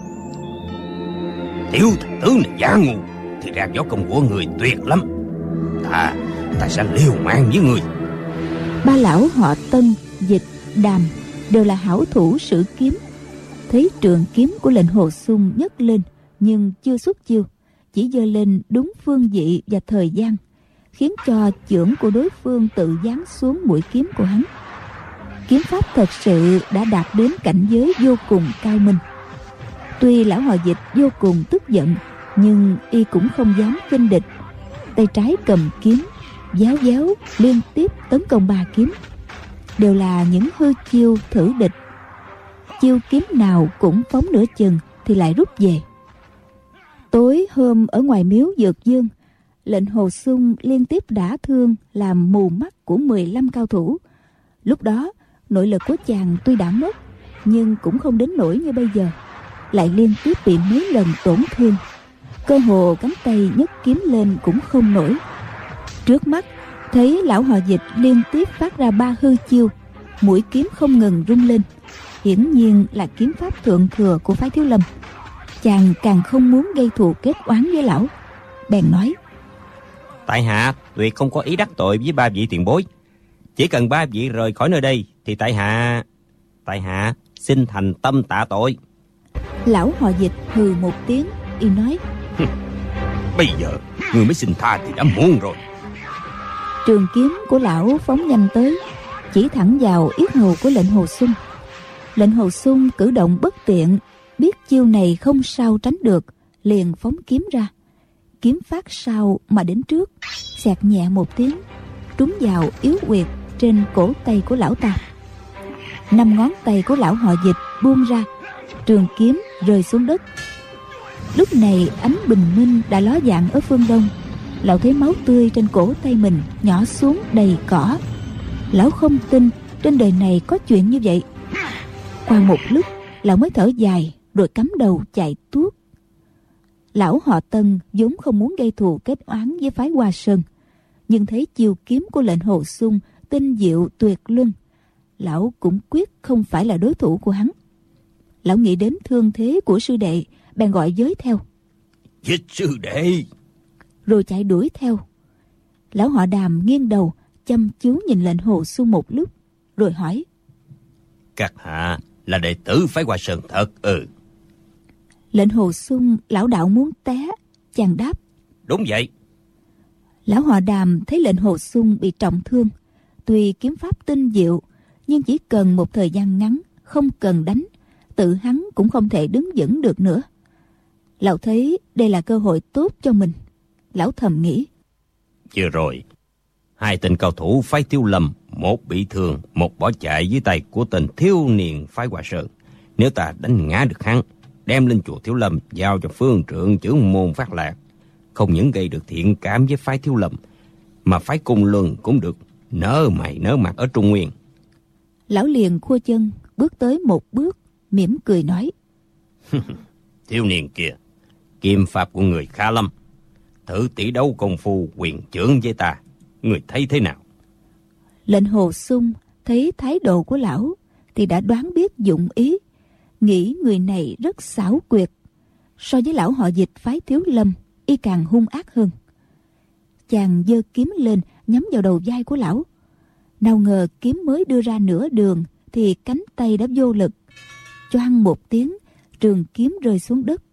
Tiểu tử này giả ngu, thì ra võ công của người tuyệt lắm. Ta, ta sẽ liều mạng với người. Ba lão họ Tân, Dịch, Đàm Đều là hảo thủ sử kiếm. Thấy trường kiếm của lệnh hồ sung nhấc lên, Nhưng chưa xuất chiêu, Chỉ giơ lên đúng phương vị và thời gian, Khiến cho chưởng của đối phương tự giáng xuống mũi kiếm của hắn. Kiếm pháp thật sự đã đạt đến cảnh giới vô cùng cao minh. Tuy lão hòa dịch vô cùng tức giận, Nhưng y cũng không dám kinh địch. Tay trái cầm kiếm, Giáo giáo liên tiếp tấn công ba kiếm. Đều là những hư chiêu thử địch. Chiêu kiếm nào cũng phóng nửa chừng Thì lại rút về. Tối hôm ở ngoài miếu Dược Dương, Lệnh Hồ Sung liên tiếp đả thương Làm mù mắt của 15 cao thủ. Lúc đó, nội lực của chàng tuy đã mất, Nhưng cũng không đến nỗi như bây giờ, lại liên tiếp bị mấy lần tổn thương. Cơ hồ cánh tay nhấc kiếm lên cũng không nổi. Trước mắt thấy lão hòa dịch liên tiếp phát ra ba hư chiêu mũi kiếm không ngừng rung lên. Hiển nhiên là kiếm pháp thượng thừa của phái thiếu lâm. Chàng càng không muốn gây thù kết oán với lão. Bèn nói tại hạ tuyệt không có ý đắc tội với ba vị tiền bối. Chỉ cần ba vị rời khỏi nơi đây thì tại hạ tại hạ xin thành tâm tạ tội. Lão hòa dịch hừ một tiếng y nói bây giờ người mới xin tha thì đã muộn rồi trường kiếm của lão phóng nhanh tới, chỉ thẳng vào yết hầu của lệnh hồ sung. Lệnh hồ sung cử động bất tiện, biết chiêu này không sao tránh được, liền phóng kiếm ra. Kiếm phát sau mà đến trước, xẹt nhẹ một tiếng, trúng vào yếu quyệt trên cổ tay của lão ta. Năm ngón tay của lão họ dịch buông ra, trường kiếm rơi xuống đất. Lúc này ánh bình minh đã ló dạng ở phương đông lão thấy máu tươi trên cổ tay mình nhỏ xuống đầy cỏ. Lão không tin trên đời này có chuyện như vậy. Qua một lúc, lão mới thở dài rồi cắm đầu chạy tuốt. Lão họ tân vốn không muốn gây thù kết oán với phái hoa sơn, nhưng thấy chiều kiếm của lệnh hồ sung tinh diệu tuyệt luân, lão cũng quyết không phải là đối thủ của hắn. Lão nghĩ đến thương thế của sư đệ, bèn gọi giới theo. Giết sư đệ! Rồi chạy đuổi theo. Lão họ đàm nghiêng đầu chăm chú nhìn lệnh hồ sung một lúc rồi hỏi. Các hạ là đệ tử phái hoa sơn thật ừ. Lệnh hồ sung lão đạo muốn té chàng đáp. Đúng vậy. Lão họ đàm thấy lệnh hồ sung bị trọng thương tuy kiếm pháp tinh diệu nhưng chỉ cần một thời gian ngắn không cần đánh tự hắn cũng không thể đứng vững được nữa. Lão thấy đây là cơ hội tốt cho mình lão thầm nghĩ. Vừa rồi hai tên cao thủ phái tiêu lâm một bị thương một bỏ chạy dưới tay của tên thiếu niên phái hòa sơn. Nếu ta đánh ngã được hắn đem lên chùa thiếu lâm giao cho phương trượng trưởng môn phát lạc. Không những gây được thiện cảm với phái thiếu lâm mà phái cung luân cũng được nở mày nở mặt ở trung nguyên. Lão liền khua chân bước tới một bước mỉm cười nói. <laughs> Thiếu niên kia kim pháp của người khá lắm thử tỷ đấu công phu quyền trưởng với ta. Người thấy thế nào? Lệnh hồ sung thấy thái độ của lão thì đã đoán biết dụng ý, nghĩ người này rất xảo quyệt. So với lão họ dịch phái thiếu lâm, y càng hung ác hơn. Chàng giơ kiếm lên, nhắm vào đầu vai của lão. Nào ngờ kiếm mới đưa ra nửa đường thì cánh tay đã vô lực. Choang một tiếng, trường kiếm rơi xuống đất.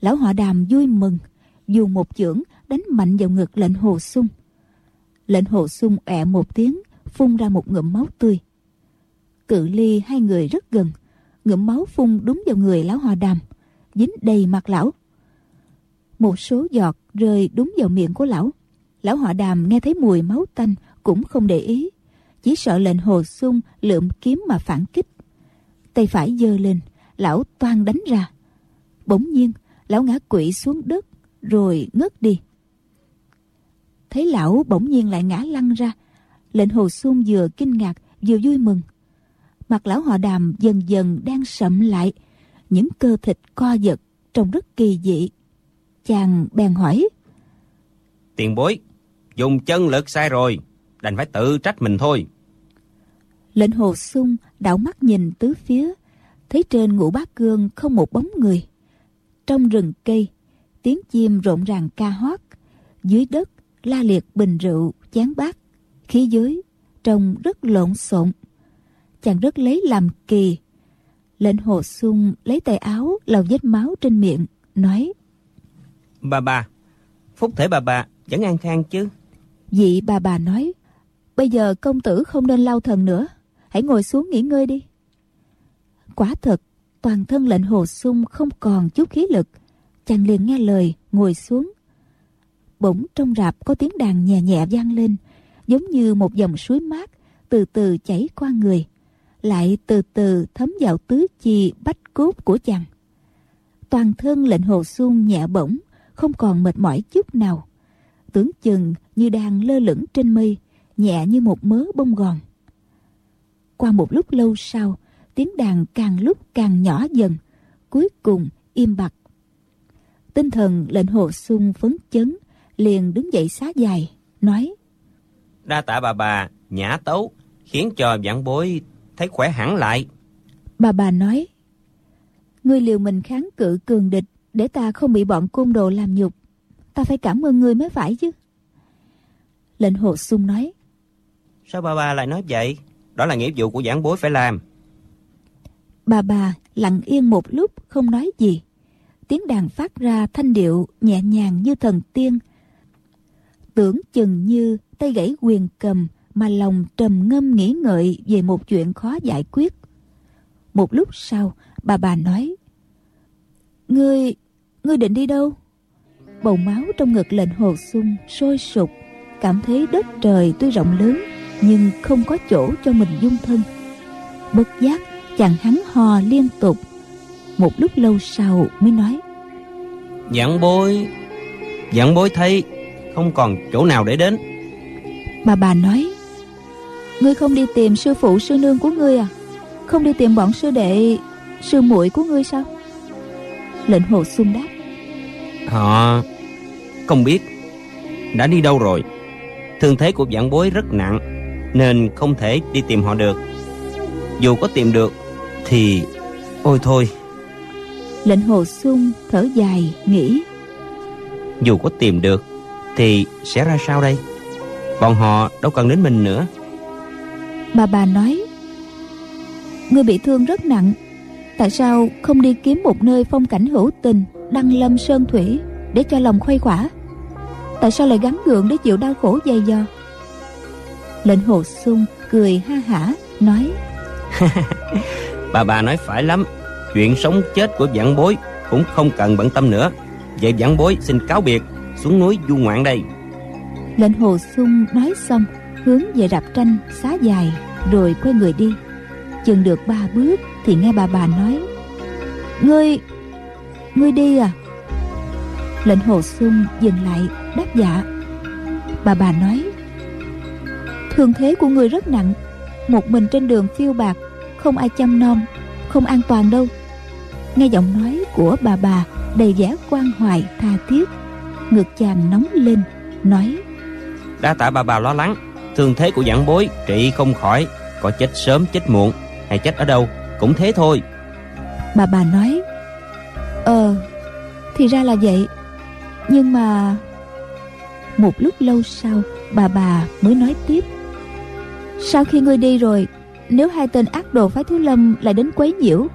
Lão họ đàm vui mừng dùng một chưởng đánh mạnh vào ngực lệnh hồ sung. Lệnh hồ sung ẹ một tiếng, phun ra một ngụm máu tươi. Cự ly hai người rất gần. Ngụm máu phun đúng vào người lão hòa đàm, dính đầy mặt lão. Một số giọt rơi đúng vào miệng của lão. Lão hòa đàm nghe thấy mùi máu tanh cũng không để ý. Chỉ sợ lệnh hồ sung lượm kiếm mà phản kích. Tay phải giơ lên, lão toan đánh ra. Bỗng nhiên, lão ngã quỵ xuống đất rồi ngất đi. Thấy lão bỗng nhiên lại ngã lăn ra lệnh hồ sung vừa kinh ngạc vừa vui mừng. Mặt lão họ đàm dần dần đang sậm lại những cơ thịt co giật trông rất kỳ dị. Chàng bèn hỏi tiền bối dùng chân lực sai rồi đành phải tự trách mình thôi. Lệnh hồ sung đảo mắt nhìn tứ phía thấy trên ngũ bát cương không một bóng người. Trong rừng cây tiếng chim rộn ràng ca hót. Dưới đất la liệt bình rượu chén bát. Khí giới trông rất lộn xộn. Chàng rất lấy làm kỳ. Lệnh hồ sung lấy tay áo lau vết máu trên miệng nói bà bà phúc thể bà bà vẫn an khang chứ? Vị bà bà nói bây giờ công tử không nên lau thần nữa hãy ngồi xuống nghỉ ngơi đi. Quả thật toàn thân lệnh hồ sung không còn chút khí lực chàng liền nghe lời, ngồi xuống. Bỗng trong rạp có tiếng đàn nhẹ nhẹ vang lên, giống như một dòng suối mát từ từ chảy qua người, lại từ từ thấm vào tứ chi bách cốt của chàng. Toàn thân lệnh hồ xuân nhẹ bổng, không còn mệt mỏi chút nào. Tưởng chừng như đang lơ lửng trên mây, nhẹ như một mớ bông gòn. Qua một lúc lâu sau, tiếng đàn càng lúc càng nhỏ dần, cuối cùng im bặt tinh thần lệnh hồ sung phấn chấn liền đứng dậy xá dài nói đa tạ bà bà nhã tấu khiến cho vãn bối thấy khỏe hẳn lại. Bà bà nói ngươi liều mình kháng cự cường địch để ta không bị bọn côn đồ làm nhục ta phải cảm ơn ngươi mới phải chứ. Lệnh hồ sung nói sao bà bà lại nói vậy? Đó là nghĩa vụ của giảng bối phải làm. Bà bà lặng yên một lúc không nói gì tiếng đàn phát ra thanh điệu nhẹ nhàng như thần tiên. Tưởng chừng như tay gãy quyền cầm mà lòng trầm ngâm nghĩ ngợi về một chuyện khó giải quyết. Một lúc sau, bà bà nói, ngươi ngươi định đi đâu? Bầu máu trong ngực lệnh hồ sung sôi sục, cảm thấy đất trời tuy rộng lớn nhưng không có chỗ cho mình dung thân. Bất giác, chàng hắn hò liên tục một lúc lâu sau mới nói. Giảng bối Giảng bối thấy Không còn chỗ nào để đến. Bà bà nói Ngươi không đi tìm sư phụ sư nương của ngươi à? Không đi tìm bọn sư đệ Sư muội của ngươi sao? Lệnh hồ sung đáp. Họ Không biết Đã đi đâu rồi? Thương thế của giảng bối rất nặng Nên không thể đi tìm họ được. Dù có tìm được Thì Ôi thôi Lệnh hồ sung thở dài nghĩ. Dù có tìm được Thì sẽ ra sao đây? Bọn họ đâu cần đến mình nữa. Bà bà nói Ngươi bị thương rất nặng Tại sao không đi kiếm một nơi phong cảnh hữu tình Đăng lâm sơn thủy Để cho lòng khuây khỏa? Tại sao lại gắn gượng để chịu đau khổ dày dò? Lệnh hồ sung cười ha hả Nói <laughs> Bà bà nói phải lắm Chuyện sống chết của vãn bối Cũng không cần bận tâm nữa. Vậy vãn bối xin cáo biệt, Xuống núi du ngoạn đây. Lệnh hồ sung nói xong, Hướng về rạp tranh xá dài, Rồi quay người đi. Chừng được ba bước Thì nghe bà bà nói, Ngươi Ngươi đi à? Lệnh hồ sung dừng lại, đáp dạ. Bà bà nói, Thương thế của ngươi rất nặng, Một mình trên đường phiêu bạc, Không ai chăm nom, Không an toàn đâu nghe giọng nói của bà bà đầy vẻ quan hoài tha thiết. Ngực chàng nóng lên nói đã tạ bà bà lo lắng. Thương thế của giảng bối trị không khỏi có chết sớm chết muộn hay chết ở đâu cũng thế thôi. Bà bà nói ờ thì ra là vậy. Nhưng mà một lúc lâu sau bà bà mới nói tiếp sau khi ngươi đi rồi nếu hai tên ác đồ phái thiếu lâm lại đến quấy nhiễu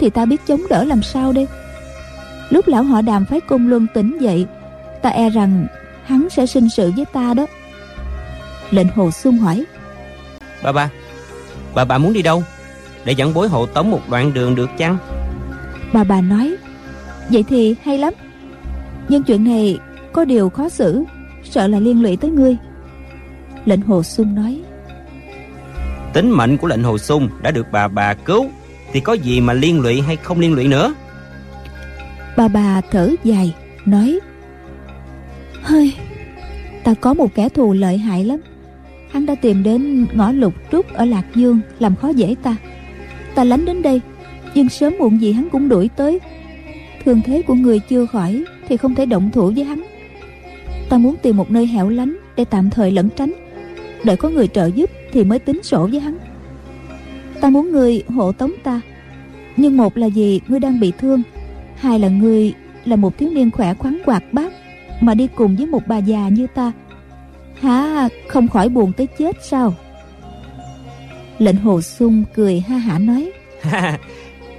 thì ta biết chống đỡ làm sao đây? Lúc lão họ đàm phái cung luân tỉnh dậy ta e rằng hắn sẽ sinh sự với ta đó. Lệnh hồ sung hỏi. Bà bà bà bà muốn đi đâu để dẫn bối hộ tống một đoạn đường được chăng? Bà bà nói vậy thì hay lắm. Nhưng chuyện này có điều khó xử sợ là liên lụy tới ngươi. Lệnh hồ sung nói. Tính mệnh của lệnh hồ sung đã được bà bà cứu thì có gì mà liên lụy hay không liên lụy nữa? Bà bà thở dài, nói, hơi, ta có một kẻ thù lợi hại lắm. Hắn đã tìm đến ngõ lục trúc ở lạc dương, làm khó dễ ta. Ta lánh đến đây, nhưng sớm muộn gì hắn cũng đuổi tới. Thương thế của người chưa khỏi thì không thể động thủ với hắn. Ta muốn tìm một nơi hẻo lánh để tạm thời lẩn tránh. Đợi có người trợ giúp thì mới tính sổ với hắn ta muốn ngươi hộ tống ta. Nhưng một là vì ngươi đang bị thương, hai là ngươi là một thiếu niên khỏe khoắn quạt bát mà đi cùng với một bà già như ta. Hả không khỏi buồn tới chết sao? Lệnh hồ sung cười ha hả nói.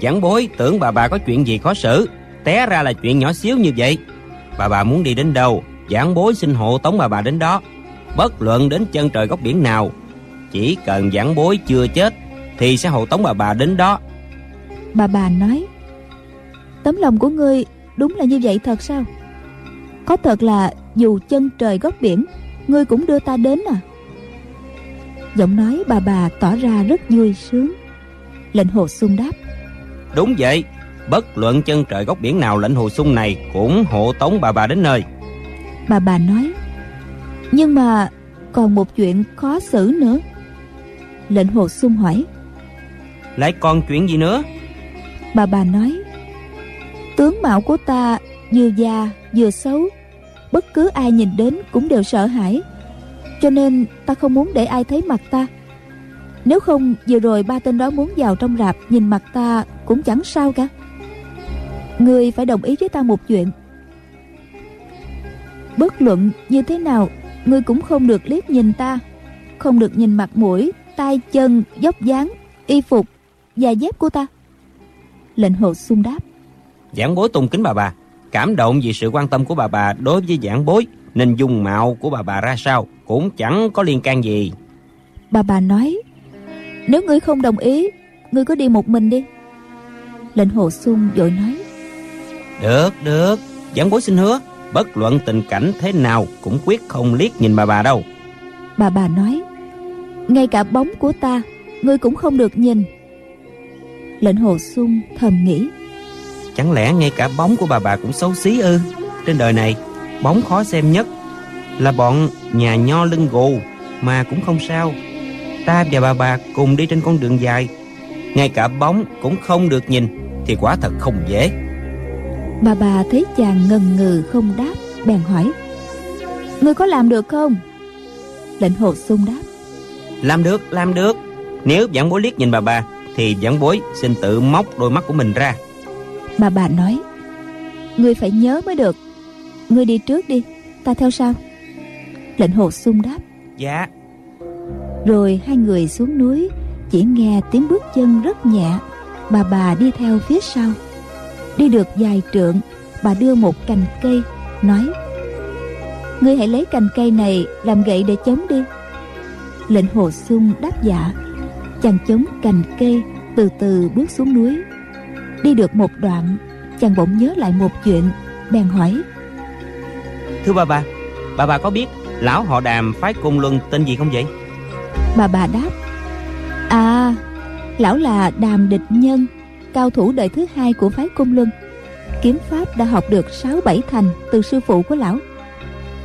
Chẳng bối, tưởng bà bà có chuyện gì khó xử, té ra là chuyện nhỏ xíu như vậy. Bà bà muốn đi đến đâu, giảng bối xin hộ tống bà bà đến đó. Bất luận đến chân trời góc biển nào, chỉ cần giảng bối chưa chết thì sẽ hộ tống bà bà đến đó. Bà bà nói tấm lòng của ngươi đúng là như vậy thật sao? Có thật là dù chân trời góc biển ngươi cũng đưa ta đến à? Giọng nói bà bà tỏ ra rất vui sướng. Lệnh hồ sung đáp đúng vậy bất luận chân trời góc biển nào lệnh hồ sung này cũng hộ tống bà bà đến nơi. Bà bà nói nhưng mà còn một chuyện khó xử nữa. Lệnh hồ sung hỏi lại còn chuyện gì nữa? Bà bà nói tướng mạo của ta vừa già vừa xấu bất cứ ai nhìn đến cũng đều sợ hãi. Cho nên ta không muốn để ai thấy mặt ta. Nếu không vừa rồi ba tên đó muốn vào trong rạp nhìn mặt ta cũng chẳng sao cả. Ngươi phải đồng ý với ta một chuyện. Bất luận như thế nào Ngươi cũng không được liếc nhìn ta Không được nhìn mặt mũi tay chân, dốc dáng Y phục, và dép của ta. Lệnh hồ sung đáp. Giảng bối tôn kính bà bà. Cảm động vì sự quan tâm của bà bà đối với giảng bối Nên dung mạo của bà bà ra sao Cũng chẳng có liên can gì. Bà bà nói Nếu ngươi không đồng ý Ngươi có đi một mình đi. Lệnh hồ sung vội nói Được, được Giảng bối xin hứa Bất luận tình cảnh thế nào Cũng quyết không liếc nhìn bà bà đâu. Bà bà nói Ngay cả bóng của ta Ngươi cũng không được nhìn Lệnh hồ sung thầm nghĩ. Chẳng lẽ ngay cả bóng của bà bà cũng xấu xí ư? Trên đời này Bóng khó xem nhất Là bọn nhà nho lưng gù Mà cũng không sao. Ta và bà bà cùng đi trên con đường dài. Ngay cả bóng cũng không được nhìn Thì quả thật không dễ. Bà bà thấy chàng ngần ngừ không đáp Bèn hỏi Ngươi có làm được không? Lệnh hồ sung đáp Làm được, làm được. Nếu giảng bối liếc nhìn bà bà Thì giảng bối xin tự móc đôi mắt của mình ra. Bà bà nói Ngươi phải nhớ mới được. Ngươi đi trước đi Ta theo sau. Lệnh hồ sung đáp Dạ. Rồi hai người xuống núi Chỉ nghe tiếng bước chân rất nhẹ Bà bà đi theo phía sau. Đi được vài trượng Bà đưa một cành cây Nói Ngươi hãy lấy cành cây này Làm gậy để chống đi. Lệnh hồ sung đáp dạ Chàng chống cành cây Từ từ bước xuống núi. Đi được một đoạn Chàng bỗng nhớ lại một chuyện Bèn hỏi. Thưa bà bà Bà bà có biết Lão họ đàm phái cung luân tên gì không vậy? Bà bà đáp À Lão là đàm địch nhân Cao thủ đời thứ hai của phái cung luân. Kiếm pháp đã học được 6-7 thành Từ sư phụ của lão.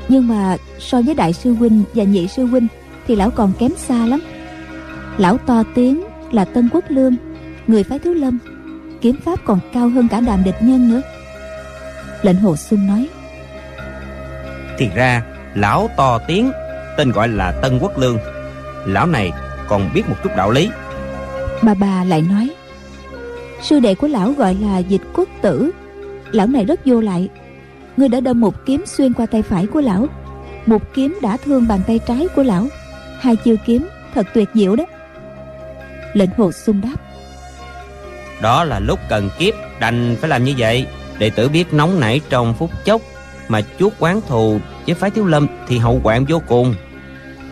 Nhưng mà so với đại sư huynh và nhị sư huynh Thì lão còn kém xa lắm Lão to tiếng là Tân Quốc Lương Người phái Thiếu Lâm Kiếm pháp còn cao hơn cả đàm địch nhân nữa. Lệnh Hồ Xuân nói Thì ra Lão to tiếng Tên gọi là Tân Quốc Lương. Lão này còn biết một chút đạo lý. Bà bà lại nói Sư đệ của lão gọi là dịch quốc tử. Lão này rất vô lại. Ngươi đã đâm một kiếm xuyên qua tay phải của lão. Một kiếm đã thương bàn tay trái của lão. Hai chiêu kiếm thật tuyệt diệu đó Lệnh hồ sung đáp. Đó là lúc cần kiếp Đành phải làm như vậy. Đệ tử biết nóng nảy trong phút chốc Mà chuốt quán thù với phái thiếu lâm Thì hậu hoạn vô cùng.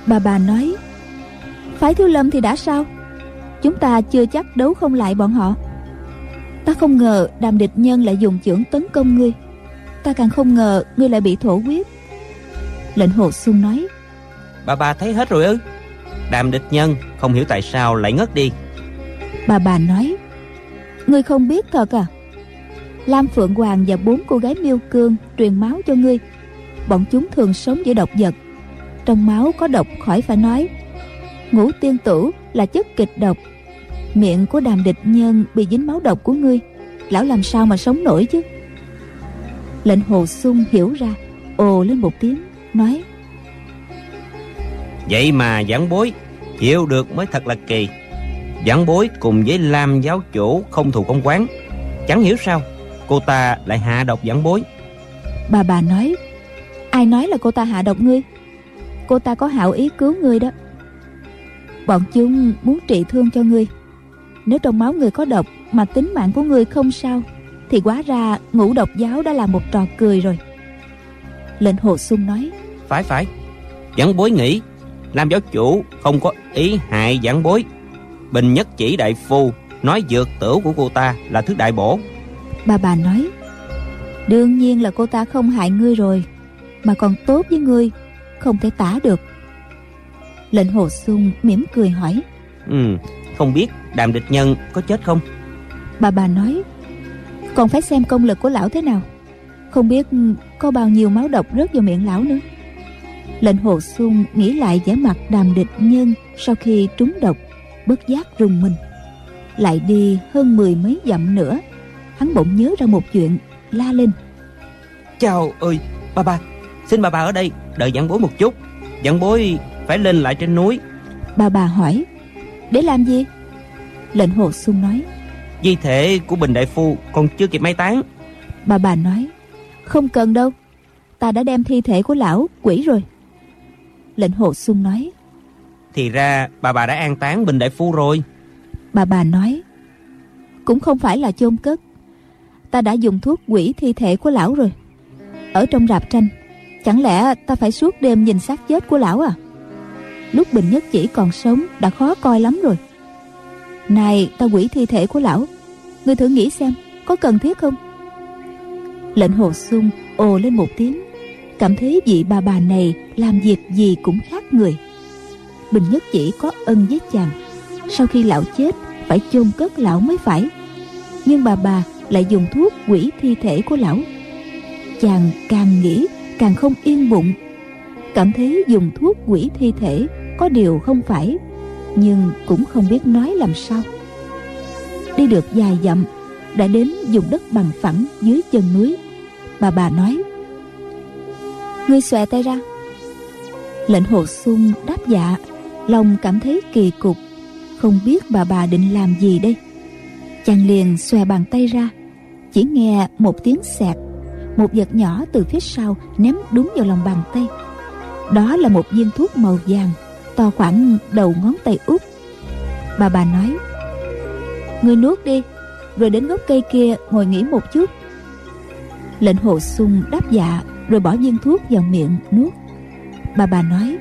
Bà bà nói Phái thiếu lâm thì đã sao? Chúng ta chưa chắc đấu không lại bọn họ. Ta không ngờ đàm địch nhân lại dùng chưởng tấn công ngươi. Ta càng không ngờ ngươi lại bị thổ huyết. Lệnh hồ xuân nói Bà bà thấy hết rồi ư Đàm địch nhân, không hiểu tại sao lại ngất đi. Bà bà nói, Ngươi không biết thật à? Lam Phượng Hoàng và bốn cô gái miêu cương Truyền máu cho ngươi. Bọn chúng thường sống giữa độc vật. Trong máu có độc khỏi phải nói. Ngũ tiên tử là chất kịch độc. Miệng của đàm địch nhân bị dính máu độc của ngươi. Lão làm sao mà sống nổi chứ? Lệnh hồ sung hiểu ra, Ồ lên một tiếng, Nói Vậy mà giảng bối Chịu được mới thật là kỳ. Giảng bối cùng với Lam giáo chủ Không thù công quán. Chẳng hiểu sao cô ta lại hạ độc giảng bối. Bà bà nói Ai nói là cô ta hạ độc ngươi? Cô ta có hảo ý cứu ngươi đó. Bọn chúng muốn trị thương cho ngươi. Nếu trong máu người có độc Mà tính mạng của ngươi không sao Thì quá ra ngũ độc giáo đã là một trò cười rồi. Lệnh hồ sung nói Phải phải. Giảng bối nghĩ Lam giáo chủ không có ý hại giảng bối. Bình nhất chỉ đại phu Nói dược tửu của cô ta là thứ đại bổ. Bà bà nói Đương nhiên là cô ta không hại ngươi rồi Mà còn tốt với ngươi Không thể tả được. Lệnh hồ sung mỉm cười hỏi Ừ Không biết đàm địch nhân có chết không? Bà bà nói Còn phải xem công lực của lão thế nào. Không biết có bao nhiêu máu độc rớt vào miệng lão nữa Lệnh hồ sung nghĩ lại vẻ mặt đàm địch nhân Sau khi trúng độc Bất giác rùng mình. Lại đi hơn mười mấy dặm nữa Hắn bỗng nhớ ra một chuyện la lên. Chào ơi Bà bà Xin bà bà ở đây Đợi giảng bối một chút. Giảng bối phải lên lại trên núi. Bà bà hỏi Để làm gì? Lệnh hồ sung nói Di thể của Bình Đại Phu còn chưa kịp mai táng. Bà bà nói Không cần đâu Ta đã đem thi thể của lão quỷ rồi Lệnh hồ sung nói. Thì ra bà bà đã an táng Bình Đại Phu rồi. Bà bà nói Cũng không phải là chôn cất. Ta đã dùng thuốc quỷ thi thể của lão rồi. Ở trong rạp tranh Chẳng lẽ ta phải suốt đêm nhìn xác chết của lão à? Lúc Bình Nhất chỉ còn sống Đã khó coi lắm rồi. Này ta quỷ thi thể của lão Ngươi thử nghĩ xem Có cần thiết không? Lệnh hồ sung ồ lên một tiếng Cảm thấy vị bà bà này Làm việc gì cũng khác người. Bình Nhất chỉ có ân với chàng, Sau khi lão chết, Phải chôn cất lão mới phải. Nhưng bà bà lại dùng thuốc quỷ thi thể của lão. Chàng càng nghĩ càng không yên bụng, Cảm thấy dùng thuốc quỷ thi thể Có điều không phải, Nhưng cũng không biết nói làm sao. Đi được dài dặm, Đã đến vùng đất bằng phẳng dưới chân núi. Bà bà nói Ngươi xòe tay ra. Lệnh hồ sung đáp dạ Lòng cảm thấy kỳ cục. Không biết bà bà định làm gì đây. Chàng liền xòe bàn tay ra, Chỉ nghe một tiếng xẹt, Một vật nhỏ từ phía sau Ném đúng vào lòng bàn tay. Đó là một viên thuốc màu vàng, To khoảng đầu ngón tay út. Bà bà nói, Ngươi nuốt đi, Rồi đến gốc cây kia ngồi nghỉ một chút. Lệnh hồ sung đáp dạ rồi bỏ viên thuốc vào miệng nuốt. Bà bà nói,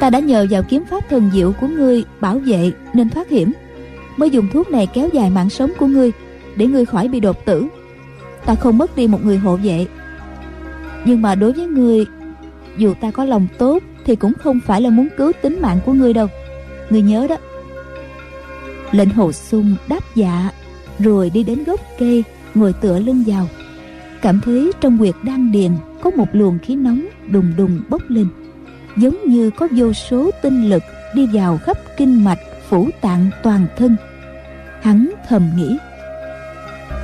Ta đã nhờ vào kiếm pháp thần diệu của ngươi Bảo vệ nên thoát hiểm. Mới dùng thuốc này kéo dài mạng sống của ngươi Để ngươi khỏi bị đột tử. Ta không mất đi một người hộ vệ. Nhưng mà đối với ngươi, Dù ta có lòng tốt Thì cũng không phải là muốn cứu tính mạng của ngươi đâu. Ngươi nhớ đó. Lệnh hồ sung đáp dạ Rồi đi đến gốc cây, Ngồi tựa lưng vào. Cảm thấy trong quyệt đan điền Có một luồng khí nóng đùng đùng bốc lên, Giống như có vô số tinh lực Đi vào khắp kinh mạch Phủ tạng toàn thân. Hắn thầm nghĩ,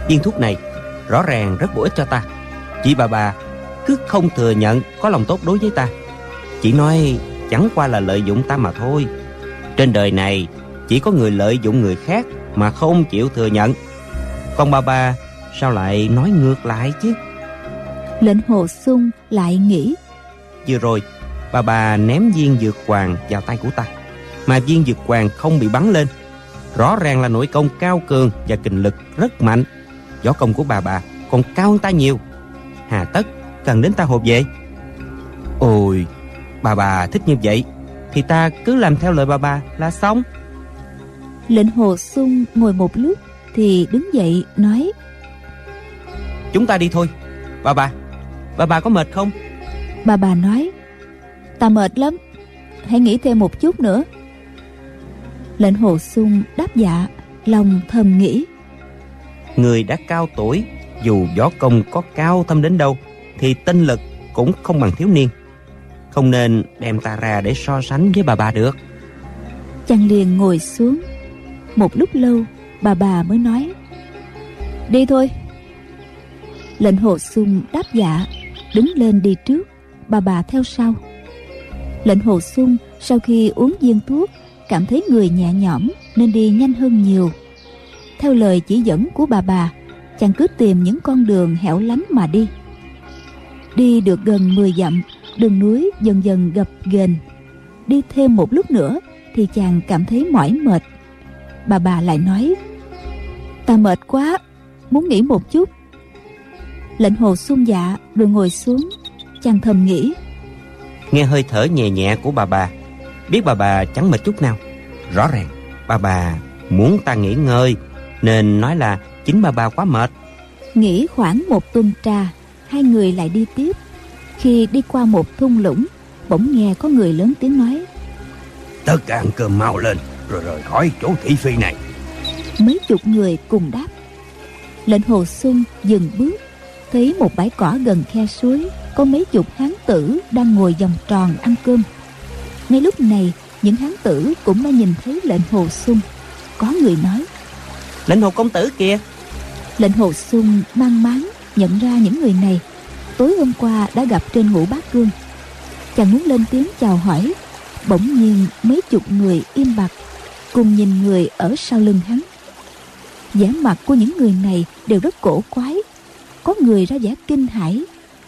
Viên thuốc này rõ ràng rất bổ ích cho ta. Chị bà bà cứ không thừa nhận có lòng tốt đối với ta. Chỉ nói chẳng qua là lợi dụng ta mà thôi. Trên đời này chỉ có người lợi dụng người khác mà không chịu thừa nhận. Còn bà bà sao lại nói ngược lại chứ? Lệnh hồ sung lại nghĩ. Vừa rồi bà bà ném viên dược hoàng vào tay của ta Mà viên dược hoàng không bị bắn lên. Rõ ràng là nội công cao cường và kình lực rất mạnh. Võ công của bà bà còn cao hơn ta nhiều. Hà tất cần đến ta hộp về. Ôi Bà bà thích như vậy Thì ta cứ làm theo lời bà bà là xong. Lệnh hồ sung ngồi một lúc Thì đứng dậy nói Chúng ta đi thôi. Bà bà Bà bà có mệt không? Bà bà nói Ta mệt lắm Hãy nghỉ thêm một chút nữa. Lệnh hồ sung đáp dạ Lòng thầm nghĩ. Người đã cao tuổi Dù võ công có cao thâm đến đâu Thì tinh lực cũng không bằng thiếu niên. Không nên đem ta ra để so sánh với bà bà được. Chàng liền ngồi xuống. Một lúc lâu Bà bà mới nói Đi thôi Lệnh hồ sung đáp dạ Đứng lên đi trước, Bà bà theo sau. Lệnh hồ sung sau khi uống viên thuốc, Cảm thấy người nhẹ nhõm Nên đi nhanh hơn nhiều. Theo lời chỉ dẫn của bà bà, Chàng cứ tìm những con đường hẻo lánh mà đi. Đi được gần 10 dặm, Đường núi dần dần gập ghềnh. Đi thêm một lúc nữa Thì chàng cảm thấy mỏi mệt. Bà bà lại nói, Ta mệt quá, Muốn nghỉ một chút lệnh hồ sung dạ rồi ngồi xuống chàng thầm nghĩ. Nghe hơi thở nhẹ nhẹ của bà bà. Biết bà bà chẳng mệt chút nào. Rõ ràng bà bà muốn ta nghỉ ngơi Nên nói là chính bà bà quá mệt. Nghỉ khoảng một tuần trà Hai người lại đi tiếp. Khi đi qua một thung lũng Bỗng nghe có người lớn tiếng nói. Tất cả ăn cơm mau lên Rồi rời khỏi chỗ thị phi này. Mấy chục người cùng đáp. Lệnh hồ sung dừng bước thấy một bãi cỏ gần khe suối có mấy chục hán tử đang ngồi vòng tròn ăn cơm. Ngay lúc này những hán tử cũng đã nhìn thấy lệnh hồ sung. Có người nói lệnh hồ công tử kìa. Lệnh hồ sung mang máng nhận ra những người này. Tối hôm qua đã gặp trên ngũ bát cương chàng muốn lên tiếng chào hỏi. Bỗng nhiên mấy chục người im bặt cùng nhìn người ở sau lưng hắn. Vẻ mặt của những người này đều rất cổ quái có người ra vẻ kinh hãi,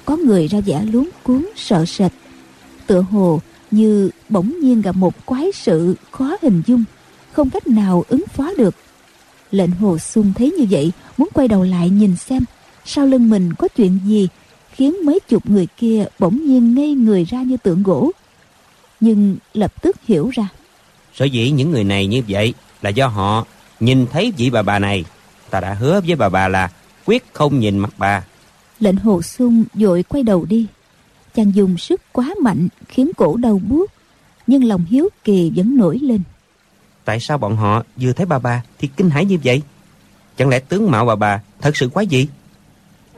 có người ra vẻ luống cuốn sợ sệt. Tựa hồ như bỗng nhiên gặp một quái sự khó hình dung, không cách nào ứng phó được. Lệnh hồ sung thấy như vậy, muốn quay đầu lại nhìn xem sau lưng mình có chuyện gì, khiến mấy chục người kia bỗng nhiên ngây người ra như tượng gỗ. Nhưng lập tức hiểu ra. Sở dĩ những người này như vậy là do họ nhìn thấy vị bà bà này. Ta đã hứa với bà bà là quyết không nhìn mặt bà. Lệnh hồ sung vội quay đầu đi. Chàng dùng sức quá mạnh khiến cổ đau buốt nhưng lòng hiếu kỳ vẫn nổi lên. Tại sao bọn họ vừa thấy bà bà thì kinh hãi như vậy? Chẳng lẽ tướng mạo bà bà thật sự quái dị?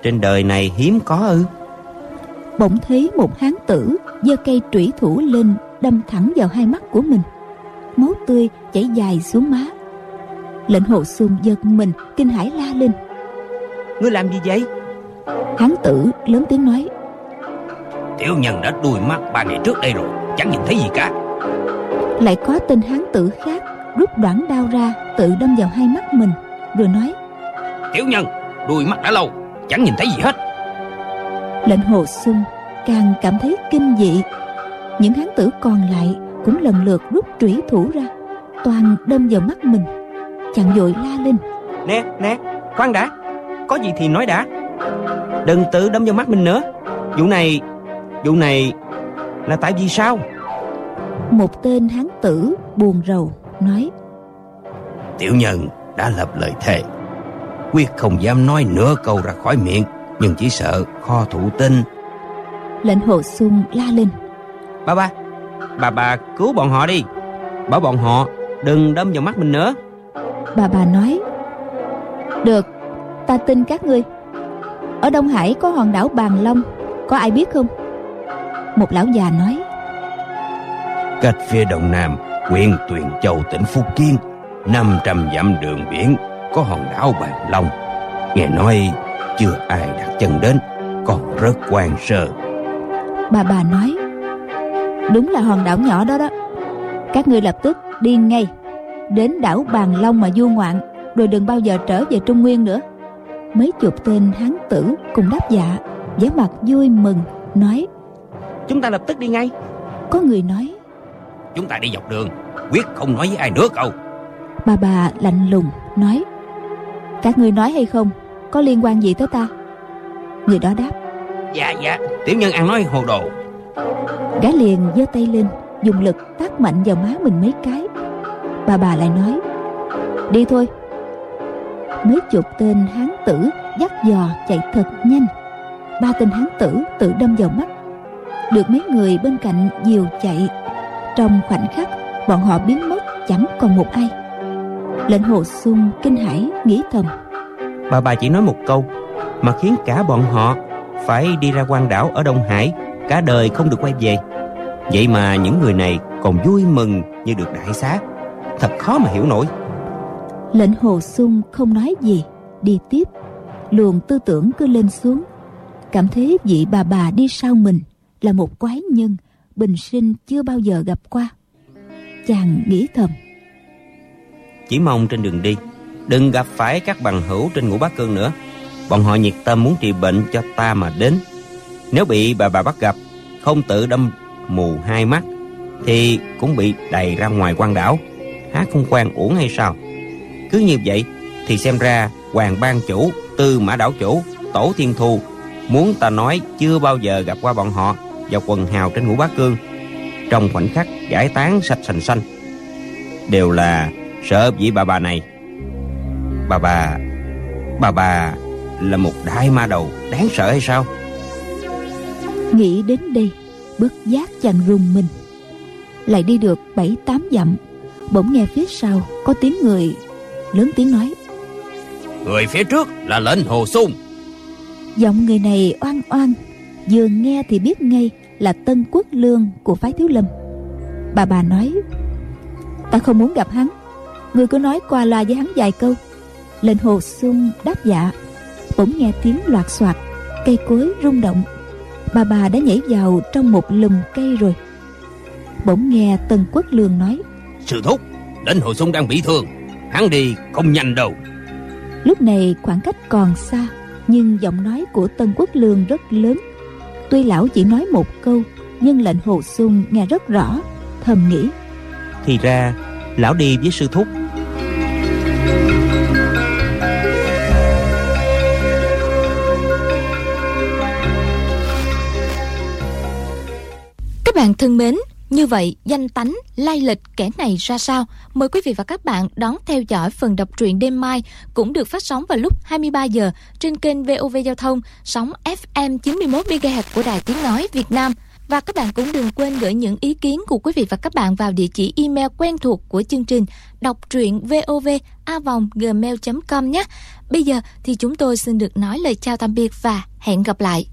Trên đời này hiếm có ư? Bỗng thấy một hán tử giơ cây trủy thủ lên đâm thẳng vào hai mắt của mình. Máu tươi chảy dài xuống má. Lệnh hồ xuân giật mình kinh hãi la lên ngươi làm gì vậy? Hán tử lớn tiếng nói. Tiểu nhân đã đuôi mắt ba ngày trước đây rồi chẳng nhìn thấy gì cả. Lại có tên hán tử khác rút đoạn đao ra tự đâm vào hai mắt mình rồi nói. Tiểu nhân đuôi mắt đã lâu chẳng nhìn thấy gì hết. Lệnh hồ xuân càng cảm thấy kinh dị. Những hán tử còn lại cũng lần lượt rút trủy thủ ra toàn đâm vào mắt mình chàng vội la lên. Nè nè khoan đã có gì thì nói đã. Đừng tự đâm vào mắt mình nữa. Vụ này vụ này là tại vì sao? Một tên hán tử buồn rầu nói tiểu nhân đã lập lời thề. Quyết không dám nói nửa câu ra khỏi miệng nhưng chỉ sợ kho thủ tinh lệnh hồ xuân la lên. Bà bà bà bà cứu bọn họ đi. Bảo bọn họ đừng đâm vào mắt mình nữa. Bà bà nói được ta tin các ngươi. Ở đông hải có hòn đảo bàn long có ai biết không? Một lão già nói. Cách phía đông nam huyện tuyền châu tỉnh phúc kiến 500 dặm đường biển có hòn đảo bàn long. Nghe nói chưa ai đặt chân đến còn rất quan sơ. Bà bà nói đúng là hòn đảo nhỏ đó đó. Các ngươi lập tức đi ngay đến đảo bàn long mà du ngoạn rồi đừng bao giờ trở về trung nguyên nữa mấy chục tên hán tử cùng đáp dạ vẻ mặt vui mừng nói chúng ta lập tức đi ngay. Có người nói chúng ta đi dọc đường quyết không nói với ai nữa câu bà bà lạnh lùng nói các người nói hay không? Có liên quan gì tới ta? Người đó đáp dạ dạ tiểu nhân ăn nói hồ đồ. Gã liền giơ tay lên dùng lực tác mạnh vào má mình mấy cái. Bà bà lại nói đi thôi mấy chục tên hán tử dắt dò chạy thật nhanh. Ba tên hán tử tự đâm vào mắt. Được mấy người bên cạnh dìu chạy. Trong khoảnh khắc, bọn họ biến mất, chẳng còn một ai. Lệnh hồ sung kinh hãi nghĩ thầm. Bà bà chỉ nói một câu, mà khiến cả bọn họ phải đi ra quan đảo ở đông hải, cả đời không được quay về. Vậy mà những người này còn vui mừng như được đại xá. Thật khó mà hiểu nổi lệnh hồ sung không nói gì, đi tiếp. Luồng tư tưởng cứ lên xuống. Cảm thấy vị bà bà đi sau mình là một quái nhân bình sinh chưa bao giờ gặp qua. Chàng nghĩ thầm. Chỉ mong trên đường đi, đừng gặp phải các bằng hữu trên ngũ bát cương nữa. Bọn họ nhiệt tâm muốn trị bệnh cho ta mà đến. Nếu bị bà bà bắt gặp, không tự đâm mù hai mắt, thì cũng bị đầy ra ngoài quan đảo. Há không quan uổng hay sao? Cứ như vậy thì xem ra hoàng ban chủ, tư mã đảo chủ, tổ thiên thu muốn ta nói chưa bao giờ gặp qua bọn họ và quần hào trên ngũ bá cương. Trong khoảnh khắc giải tán sạch sành xanh, đều là sợ vị bà bà này. Bà bà bà bà là một đại ma đầu, đáng sợ hay sao? Nghĩ đến đây, bất giác chàng rùng mình. Lại đi được bảy tám dặm, bỗng nghe phía sau có tiếng người lớn tiếng nói. Người phía trước là lệnh hồ sung. Giọng người này oan oan vừa nghe thì biết ngay là tân quốc lương của phái thiếu lâm. Bà bà nói ta không muốn gặp hắn. Người cứ nói qua loa với hắn vài câu. Lệnh hồ sung đáp dạ. Bỗng nghe tiếng loạt soạt cây cối rung động. Bà bà đã nhảy vào trong một lùm cây rồi. Bỗng nghe tần quốc lương nói sư thúc lệnh hồ sung đang bị thương hắn đi không nhanh đâu. Lúc này khoảng cách còn xa nhưng giọng nói của tân quốc lương rất lớn. Tuy lão chỉ nói một câu nhưng lệnh hồ sung nghe rất rõ thầm nghĩ. Thì ra lão đi với sư thúc. Các bạn thân mến, như vậy danh tánh, lai lịch kẻ này ra sao? Mời quý vị và các bạn đón theo dõi phần đọc truyện đêm mai cũng được phát sóng vào lúc 23 giờ trên kênh VOV Giao thông sóng FM 91 MHz của Đài Tiếng nói Việt Nam. Và các bạn cũng đừng quên gửi những ý kiến của quý vị và các bạn vào địa chỉ email quen thuộc của chương trình đọc truyện vovavonggmail.com nhé. Bây giờ thì chúng tôi xin được nói lời chào tạm biệt và hẹn gặp lại.